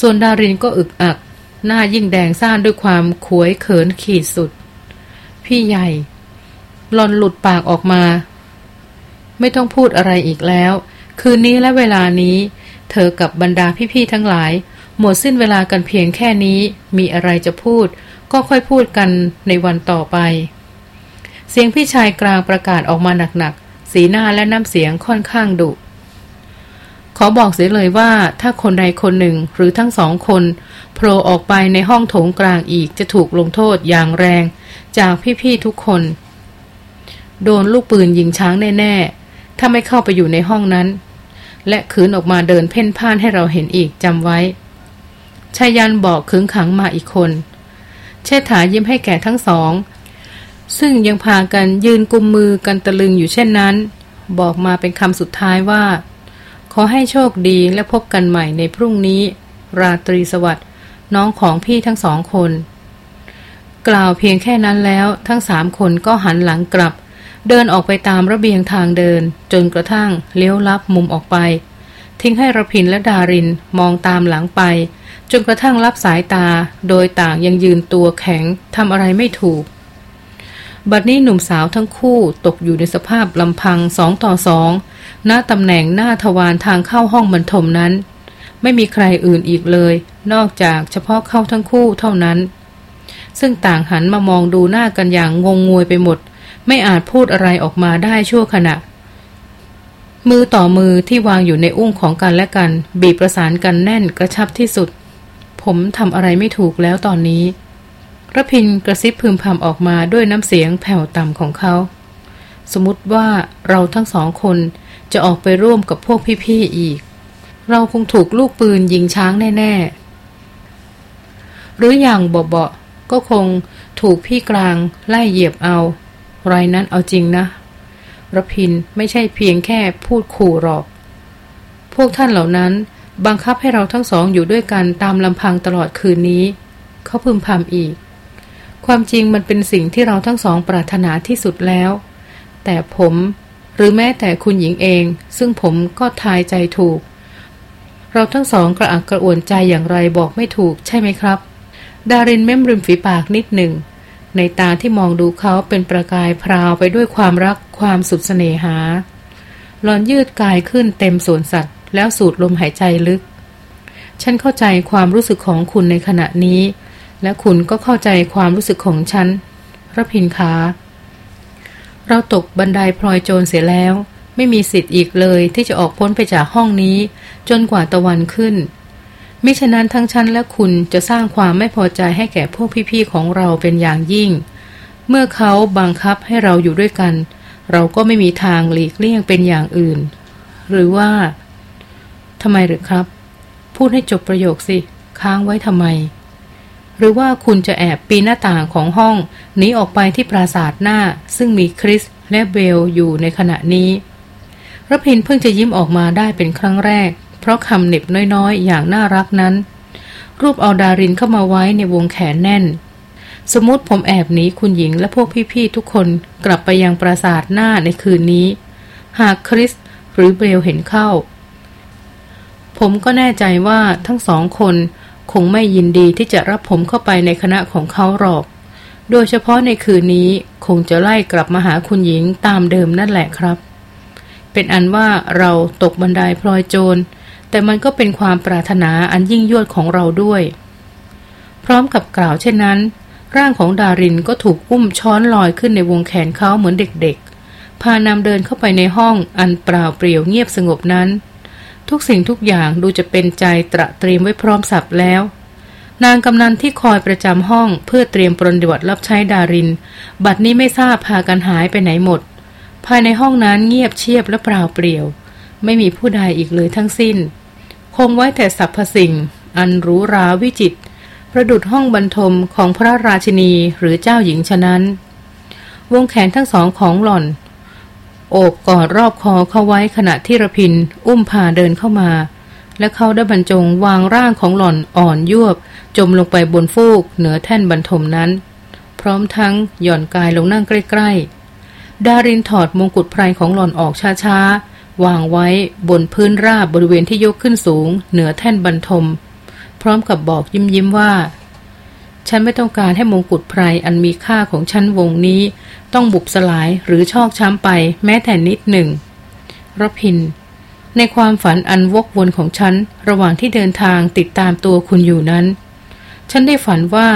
ส่วนดารินก็อึกอัก หน้ายิ่งแดงซ่านด้วยความขวยเขินขีดสุด พี่ใหญ่หลอนหลุดปากออกมา ไม่ต้องพูดอะไรอีกแล้ว คืนนี้และเวลานี้ เธอกับบรรดาพี่ๆทั้งหลาย หมดสิ้นเวลากันเพียงแค่นี้ มีอะไรจะพูด ก็ค่อยพูดกันในวันต่อไป เสียงพี่ชายกลางประกาศออกมาหนักๆ สีหน้าและน้ำเสียงค่อนข้างดุ ขอบอกเสียเลยว่าถ้าคนใดคนหนึ่งหรือทั้งสองคนโผล่ออกไปในห้องโถงกลางอีกจะถูกลงโทษอย่างแรง จากพี่ๆทุกคน โดนลูกปืนยิงช้างแน่ๆ ถ้าไม่เข้าไปอยู่ในห้องนั้น และขืนออกมาเดินเพ่นพ่านให้เราเห็นอีกจำไว้ชายันบอกขึงขังมาอีกคน เชษฐายิ้มให้แก่ทั้งสอง ซึ่งยังพากันยืนกุมมือกันตะลึงอยู่เช่นนั้น บอกมาเป็นคำสุดท้ายว่า ขอให้โชคดีและพบกันใหม่ในพรุ่งนี้ ราตรีสวัสดิ์น้องของพี่ทั้งสองคน กล่าวเพียงแค่นั้นแล้วทั้งสามคนก็หันหลังกลับ เดินออกไปตามระเบียงทางเดิน จนกระทั่งเลี้ยวลับมุมออกไป ทิ้งให้ระพินและดารินมองตามหลังไป จนกระทั่งรับสายตา โดยต่างยังยืนตัวแข็งทำอะไรไม่ถูก บัดนี้หนุ่มสาวทั้งคู่ตกอยู่ในสภาพลำพังสองต่อสองหน้าตำแหน่งหน้าทวารทางเข้าห้องบรรทมนั้น ไม่มีใครอื่นอีกเลย นอกจากเฉพาะเข้าทั้งคู่เท่านั้น ซึ่งต่างหันมามองดูหน้ากันอย่างงงงวยไปหมด ไม่อาจพูดอะไรออกมาได้ชั่วขณะ มือต่อมือที่วางอยู่ในอุ้งของกันและกัน บีบประสานกันแน่นกระชับที่สุด ผมทำอะไรไม่ถูกแล้วตอนนี้ระพินกระซิบพึมพำออกมาด้วยน้ำเสียงแผ่วต่ำของเขา สมมติว่าเราทั้งสองคนจะออกไปร่วมกับพวกพี่ๆอีก เราคงถูกลูกปืนยิงช้างแน่ๆ หรืออย่างเบาๆก็คงถูกพี่กลางไล่เหยียบเอา ไรนั้นเอาจริงนะระพินไม่ใช่เพียงแค่พูดขู่หรอก พวกท่านเหล่านั้นบังคับให้เราทั้งสองอยู่ด้วยกันตามลำพังตลอดคืนนี้ เขาพึมพำอีก ความจริงมันเป็นสิ่งที่เราทั้งสองปรารถนาที่สุดแล้ว แต่ผมหรือแม้แต่คุณหญิงเอง ซึ่งผมก็ทายใจถูก เราทั้งสองกระอักกระอ่วนใจอย่างไรบอกไม่ถูกใช่ไหมครับ ดารินเม้มริมฝีปากนิดหนึ่ง ในตาที่มองดูเขาเป็นประกายพราวไปด้วยความรักความสุดเสน่หา หลอนยืดกายขึ้นเต็มสวนสัตว์ แล้วสูดลมหายใจลึก ฉันเข้าใจความรู้สึกของคุณในขณะนี้ และคุณก็เข้าใจความรู้สึกของฉันรพินคาเราตกบันไดพลอยโจรเสียแล้ว ไม่มีสิทธิ์อีกเลยที่จะออกพ้นไปจากห้องนี้ จนกว่าตะวันขึ้น มิฉะนั้นทั้งฉันและคุณจะสร้างความไม่พอใจให้แก่พวกพี่ๆของเราเป็นอย่างยิ่ง เมื่อเขาบังคับให้เราอยู่ด้วยกัน เราก็ไม่มีทางหลีกเลี่ยงเป็นอย่างอื่น หรือว่าทำไมหรือครับ พูดให้จบประโยคสิ ค้างไว้ทำไม หรือว่าคุณจะแอบปีนหน้าต่างของห้องหนีออกไปที่ปราสาทหน้า ซึ่งมีคริสและเบลอยู่ในขณะนี้รพินเพิ่งจะยิ้มออกมาได้เป็นครั้งแรก เพราะคำเหน็บน้อยๆ อย่างน่ารักนั้น รูปเอาดารินเข้ามาไว้ในวงแขนแน่น สมมติผมแอบหนีคุณหญิงและพวกพี่ๆทุกคนกลับไปยังปราสาทหน้าในคืนนี้ หากคริสหรือเบลเห็นเข้า ผมก็แน่ใจว่าทั้งสองคนคงไม่ยินดีที่จะรับผมเข้าไปในคณะของเขาหรอก โดยเฉพาะในคืนนี้คงจะไล่กลับมาหาคุณหญิงตามเดิมนั่นแหละครับ เป็นอันว่าเราตกบันไดพลอยโจร แต่มันก็เป็นความปรารถนาอันยิ่งยวดของเราด้วย พร้อมกับกล่าวเช่นนั้น ร่างของดารินก็ถูกอุ้มช้อนลอยขึ้นในวงแขนเขาเหมือนเด็กๆ พานำเดินเข้าไปในห้องอันเปล่าเปลี่ยวเงียบสงบนั้น ทุกสิ่งทุกอย่างดูจะเป็นใจตระเตรียมไว้พร้อมสับแล้ว นางกำนันที่คอยประจำห้องเพื่อเตรียมปรนดิวัตรับใช้ดาริน บัดนี้ไม่ทราบพากันหายไปไหนหมด ภายในห้องนั้นเงียบเชียบและเปล่าเปลี่ยวไม่มีผู้ใดอีกเลยทั้งสิ้น คงไว้แต่สรรพสิ่ง อันหรูหราวิจิตประดุดห้องบรรทมของพระราชินีหรือเจ้าหญิงฉะนั้น วงแขนทั้งสองของหล่อน โอบกอดรอบคอเข้าไว้ขณะที่ระพิน อุ้มพาเดินเข้ามา และเขาได้บรรจงวางร่างของหล่อนอ่อนยวบ จมลงไปบนฟูกเหนือแท่นบรรทมนั้น พร้อมทั้งหย่อนกายลงนั่งใกล้ ๆ ดารินถอดมงกุฎไพรของหล่อนออกช้าๆ วางไว้บนพื้นราบบริเวณที่ยกขึ้นสูง เหนือแท่นบรรทม พร้อมกับบอกยิ้มยิ้มว่า ฉันไม่ต้องการให้มงกุฎไพรอันมีค่าของฉันวงนี้ ต้องบุบสลายหรือชอกช้ำไปแม้แต่นิดหนึ่งรพิน ในความฝันอันวกวนของฉัน ระหว่างที่เดินทางติดตามตัวคุณอยู่นั้น ฉันได้ฝันว่า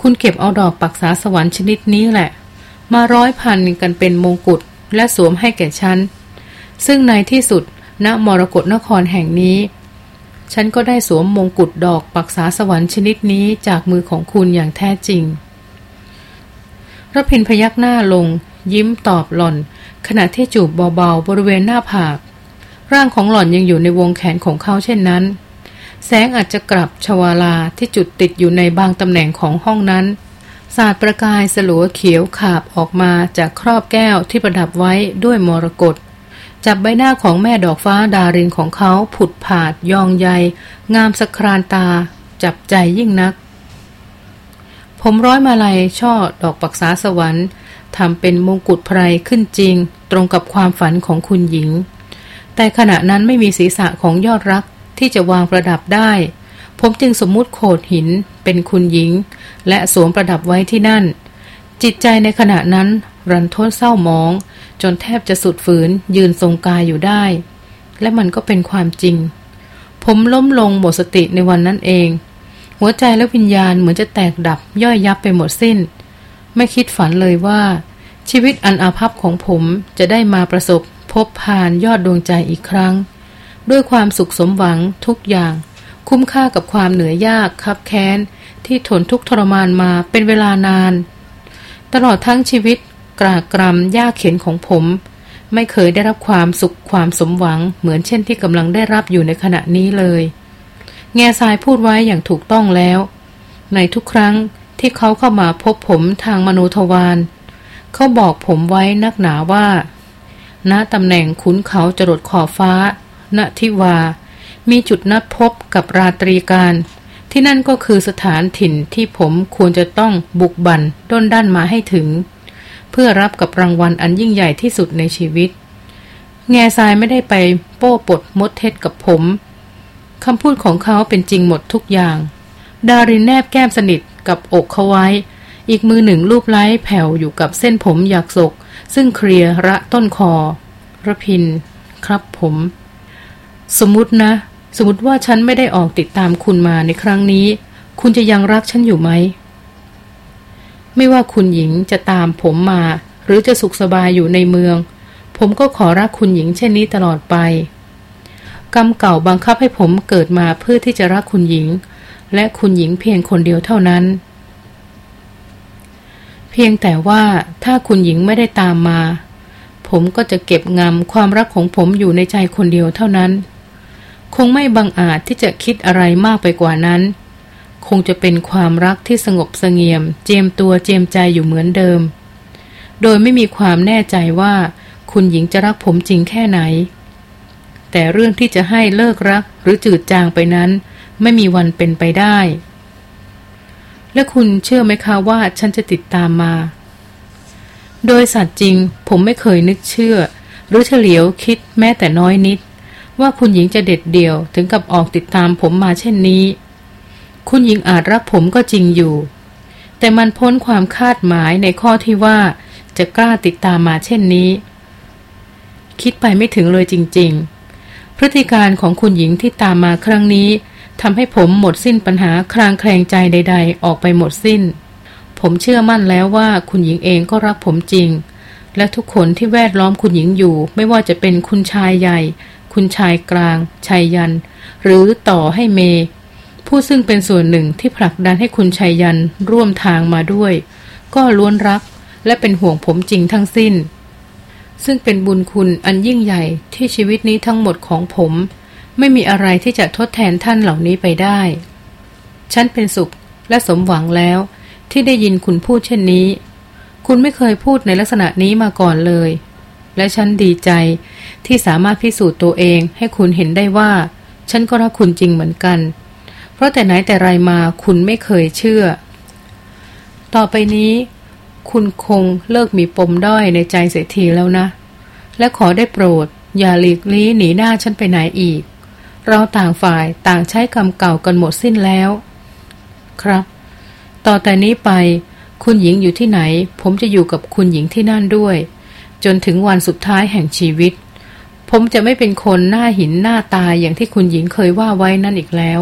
คุณเก็บเอาดอกปักษาสวรรค์ชนิดนี้แหละ มาร้อยพันกันเป็นมงกุฎและสวมให้แก่ฉัน ซึ่งในที่สุดณมรกรนครแห่งนี้ ฉันก็ได้สวมมงกุฎดอกปักษาสวรรค์ชนิดนี้จากมือของคุณอย่างแท้จริงรพินพยักหน้าลง ยิ้มตอบหล่อน ขณะที่จูบเบาๆ บริเวณหน้าผาก ร่างของหล่อนยังอยู่ในวงแขนของเขาเช่นนั้น แสงอาจจะกลับชวาลาที่จุดติดอยู่ในบางตำแหน่งของห้องนั้นสาดประกายสลัวเขียวขาบออกมาจากครอบแก้วที่ประดับไว้ด้วยมรกต จับใบหน้าของแม่ดอกฟ้าดารินของเขาผุดผาด ยองใย งามสครานตา จับใจยิ่งนัก ผมร้อยมาลัยช่อดอกปักษาสวรรค์ทำเป็นมงกุฎไพรขึ้นจริง ตรงกับความฝันของคุณหญิง แต่ขณะนั้นไม่มีศีรษะของยอดรักที่จะวางประดับได้ ผมจึงสมมุติโขดหินเป็นคุณหญิง และสวมประดับไว้ที่นั่น จิตใจในขณะนั้น รันทดเศร้ามอง จนแทบจะสุดฝืน ยืนทรงกายอยู่ได้ และมันก็เป็นความจริง ผมล้มลงหมดสติในวันนั้นเอง หัวใจและวิญญาณเหมือนจะแตกดับย่อยยับไปหมดสิ้น ไม่คิดฝันเลยว่า ชีวิตอันอาภัพของผมจะได้มาประสบพบผ่านยอดดวงใจอีกครั้ง ด้วยความสุขสมหวังทุกอย่าง คุ้มค่ากับความเหนื่อยยากคับแค้นที่ทนทุกทรมานมาเป็นเวลานาน ตลอดทั้งชีวิตกรากรำยากเข็นของผม ไม่เคยได้รับความสุขความสมหวัง เหมือนเช่นที่กำลังได้รับอยู่ในขณะนี้เลย แง่ทรายพูดไว้อย่างถูกต้องแล้ว ในทุกครั้งที่เขาเข้ามาพบผมทางมโนทวารเขาบอกผมไว้นักหนาว่าณตำแหน่งขุนเขาจรดขอบฟ้า ณทิวา มีจุดนัดพบกับราตรีการ ที่นั่นก็คือสถานถิ่นที่ผมควรจะต้องบุกบันด้นด้านมาให้ถึง เพื่อรับกับรางวัลอันยิ่งใหญ่ที่สุดในชีวิต แง่ทรายไม่ได้ไปโป้ปดมดเท็จกับผมคำพูดของเขาเป็นจริงหมดทุกอย่าง ดารินแนบแก้มสนิทกับอกเขาไว้ อีกมือหนึ่งลูบไล้แผ่วอยู่กับเส้นผมอยากศก ซึ่งเคลียระต้นคอระพิน ครับผม สมมุตินะ สมมติว่าฉันไม่ได้ออกติดตามคุณมาในครั้งนี้ คุณจะยังรักฉันอยู่ไหม ไม่ว่าคุณหญิงจะตามผมมา หรือจะสุขสบายอยู่ในเมือง ผมก็ขอรักคุณหญิงเช่นนี้ตลอดไป กรรมเก่าบังคับให้ผมเกิดมาเพื่อที่จะรักคุณหญิง และคุณหญิงเพียงคนเดียวเท่านั้น เพียงแต่ว่าถ้าคุณหญิงไม่ได้ตามมา ผมก็จะเก็บงำความรักของผมอยู่ในใจคนเดียวเท่านั้น คงไม่บังอาจที่จะคิดอะไรมากไปกว่านั้น คงจะเป็นความรักที่สงบเสงี่ยม เจียมตัวเจียมใจอยู่เหมือนเดิม โดยไม่มีความแน่ใจว่าคุณหญิงจะรักผมจริงแค่ไหน แต่เรื่องที่จะให้เลิกรักหรือจืดจางไปนั้น ไม่มีวันเป็นไปได้ และคุณเชื่อไหมคะว่าฉันจะติดตามมา โดยสัตว์จริงผมไม่เคยนึกเชื่อ หรือเฉลียวคิดแม้แต่น้อยนิด ว่าคุณหญิงจะเด็ดเดี่ยวถึงกับออกติดตามผมมาเช่นนี้ คุณหญิงอาจรักผมก็จริงอยู่ แต่มันพ้นความคาดหมายในข้อที่ว่าจะกล้าติดตามมาเช่นนี้ คิดไปไม่ถึงเลยจริง ๆ พฤติการของคุณหญิงที่ตามมาครั้งนี้ทำให้ผมหมดสิ้นปัญหาคลางแคลงใจใด ๆ ออกไปหมดสิ้น ผมเชื่อมั่นแล้วว่าคุณหญิงเองก็รักผมจริง และทุกคนที่แวดล้อมคุณหญิงอยู่ ไม่ว่าจะเป็นคุณชายใหญ่ คุณชายกลางชายยัน หรือต่อให้เม ผู้ซึ่งเป็นส่วนหนึ่งที่ผลักดันให้คุณชายยันร่วมทางมาด้วย ก็ล้วนรักและเป็นห่วงผมจริงทั้งสิ้น ซึ่งเป็นบุญคุณอันยิ่งใหญ่ที่ชีวิตนี้ทั้งหมดของผม ไม่มีอะไรที่จะทดแทนท่านเหล่านี้ไปได้ ฉันเป็นสุขและสมหวังแล้วที่ได้ยินคุณพูดเช่นนี้ คุณไม่เคยพูดในลักษณะนี้มาก่อนเลย และฉันดีใจ ที่สามารถพิสูจน์ตัวเองให้คุณเห็นได้ว่า ฉันก็รักคุณจริงเหมือนกัน เพราะแต่ไหนแต่ไรมาคุณไม่เคยเชื่อ ต่อไปนี้ คุณคงเลิกมีปมด้อยในใจเสียทีแล้วนะ และขอได้โปรด อย่าหลีกลี้หนีหน้าฉันไปไหนอีก เราต่างฝ่ายต่างใช้กรรมเก่ากันหมดสิ้นแล้ว ครับ ต่อแต่นี้ไป คุณหญิงอยู่ที่ไหน ผมจะอยู่กับคุณหญิงที่นั่นด้วย จนถึงวันสุดท้ายแห่งชีวิต ผมจะไม่เป็นคนหน้าหินหน้าตายอย่างที่คุณหญิงเคยว่าไว้นั่นอีกแล้ว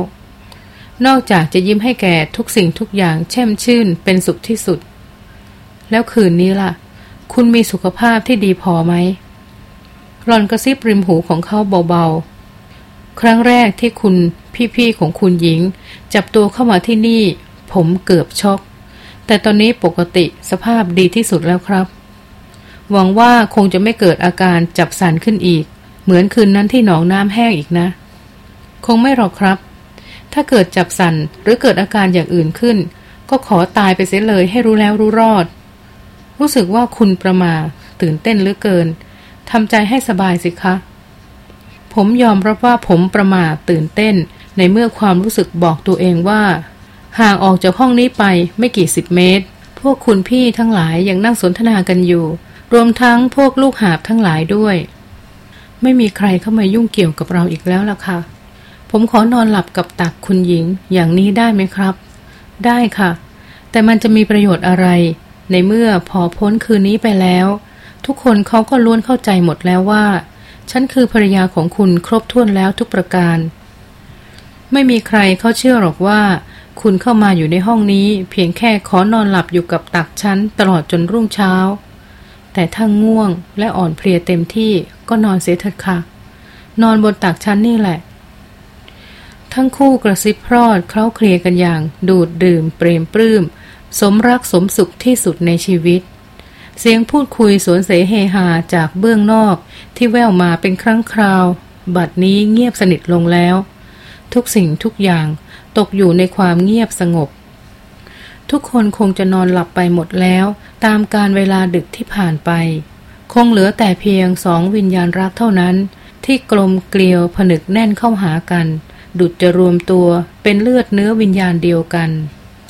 นอกจากจะยิ้มให้แก่ทุกสิ่งทุกอย่างแช่มชื่นเป็นสุขที่สุด แล้วคืนนี้ล่ะ คุณมีสุขภาพที่ดีพอไหมหลอนกระซิบริมหูของเขาเบาๆ ครั้งแรกที่คุณพี่ๆของคุณหญิง จับตัวเข้ามาที่นี่ ผมเกือบช็อก แต่ตอนนี้ปกติสภาพดีที่สุดแล้วครับ หวังว่าคงจะไม่เกิดอาการจับสันขึ้นอีก เหมือนคืนนั้นที่หนองน้ำแห้งอีกนะ คงไม่หรอกครับ ถ้าเกิดจับสันหรือเกิดอาการอย่างอื่นขึ้น ก็ขอตายไปเสียเลยให้รู้แล้วรู้รอด รู้สึกว่าคุณประมาตื่นเต้นเหลือเกินทำใจให้สบายสิคะ ผมยอมรับว่าผมประมาตื่นเต้น ในเมื่อความรู้สึกบอกตัวเองว่า ห่างออกจากห้องนี้ไปไม่กี่สิบเมตร พวกคุณพี่ทั้งหลายยังนั่งสนทนากันอยู่ รวมทั้งพวกลูกหาบทั้งหลายด้วย ไม่มีใครเข้ามายุ่งเกี่ยวกับเราอีกแล้วล่ะค่ะ ผมขอนอนหลับกับตักคุณหญิงอย่างนี้ได้ไหมครับ ได้ค่ะ แต่มันจะมีประโยชน์อะไร ในเมื่อพอพ้นคืนนี้ไปแล้ว ทุกคนเขาก็ล้วนเข้าใจหมดแล้วว่า ฉันคือภรรยาของคุณครบถ้วนแล้วทุกประการ ไม่มีใครเขาเชื่อหรอกว่าคุณเข้ามาอยู่ในห้องนี้ เพียงแค่ขอนอนหลับอยู่กับตักฉันตลอดจนรุ่งเช้า แต่ถ้าง่วงและอ่อนเพลียเต็มที่ก็นอนเสียเถิดค่ะ นอนบนตักฉันนี่แหละ ทั้งคู่กระซิบพรอดเคล้าเคลียกันอย่าง ดูดดื่ม เปรมปลื้ม สมรักสมสุขที่สุดในชีวิต เสียงพูดคุยสวนเสเฮฮาจากเบื้องนอกที่แววมาเป็นครั้งคราว บัดนี้เงียบสนิทลงแล้ว ทุกสิ่งทุกอย่างตกอยู่ในความเงียบสงบ ทุกคนคงจะนอนหลับไปหมดแล้ว ตามการเวลาดึกที่ผ่านไป คงเหลือแต่เพียงสองวิญญาณรักเท่านั้น ที่กลมเกลียวผนึกแน่นเข้าหากัน ดุดจะรวมตัวเป็นเลือดเนื้อวิญญาณเดียวกัน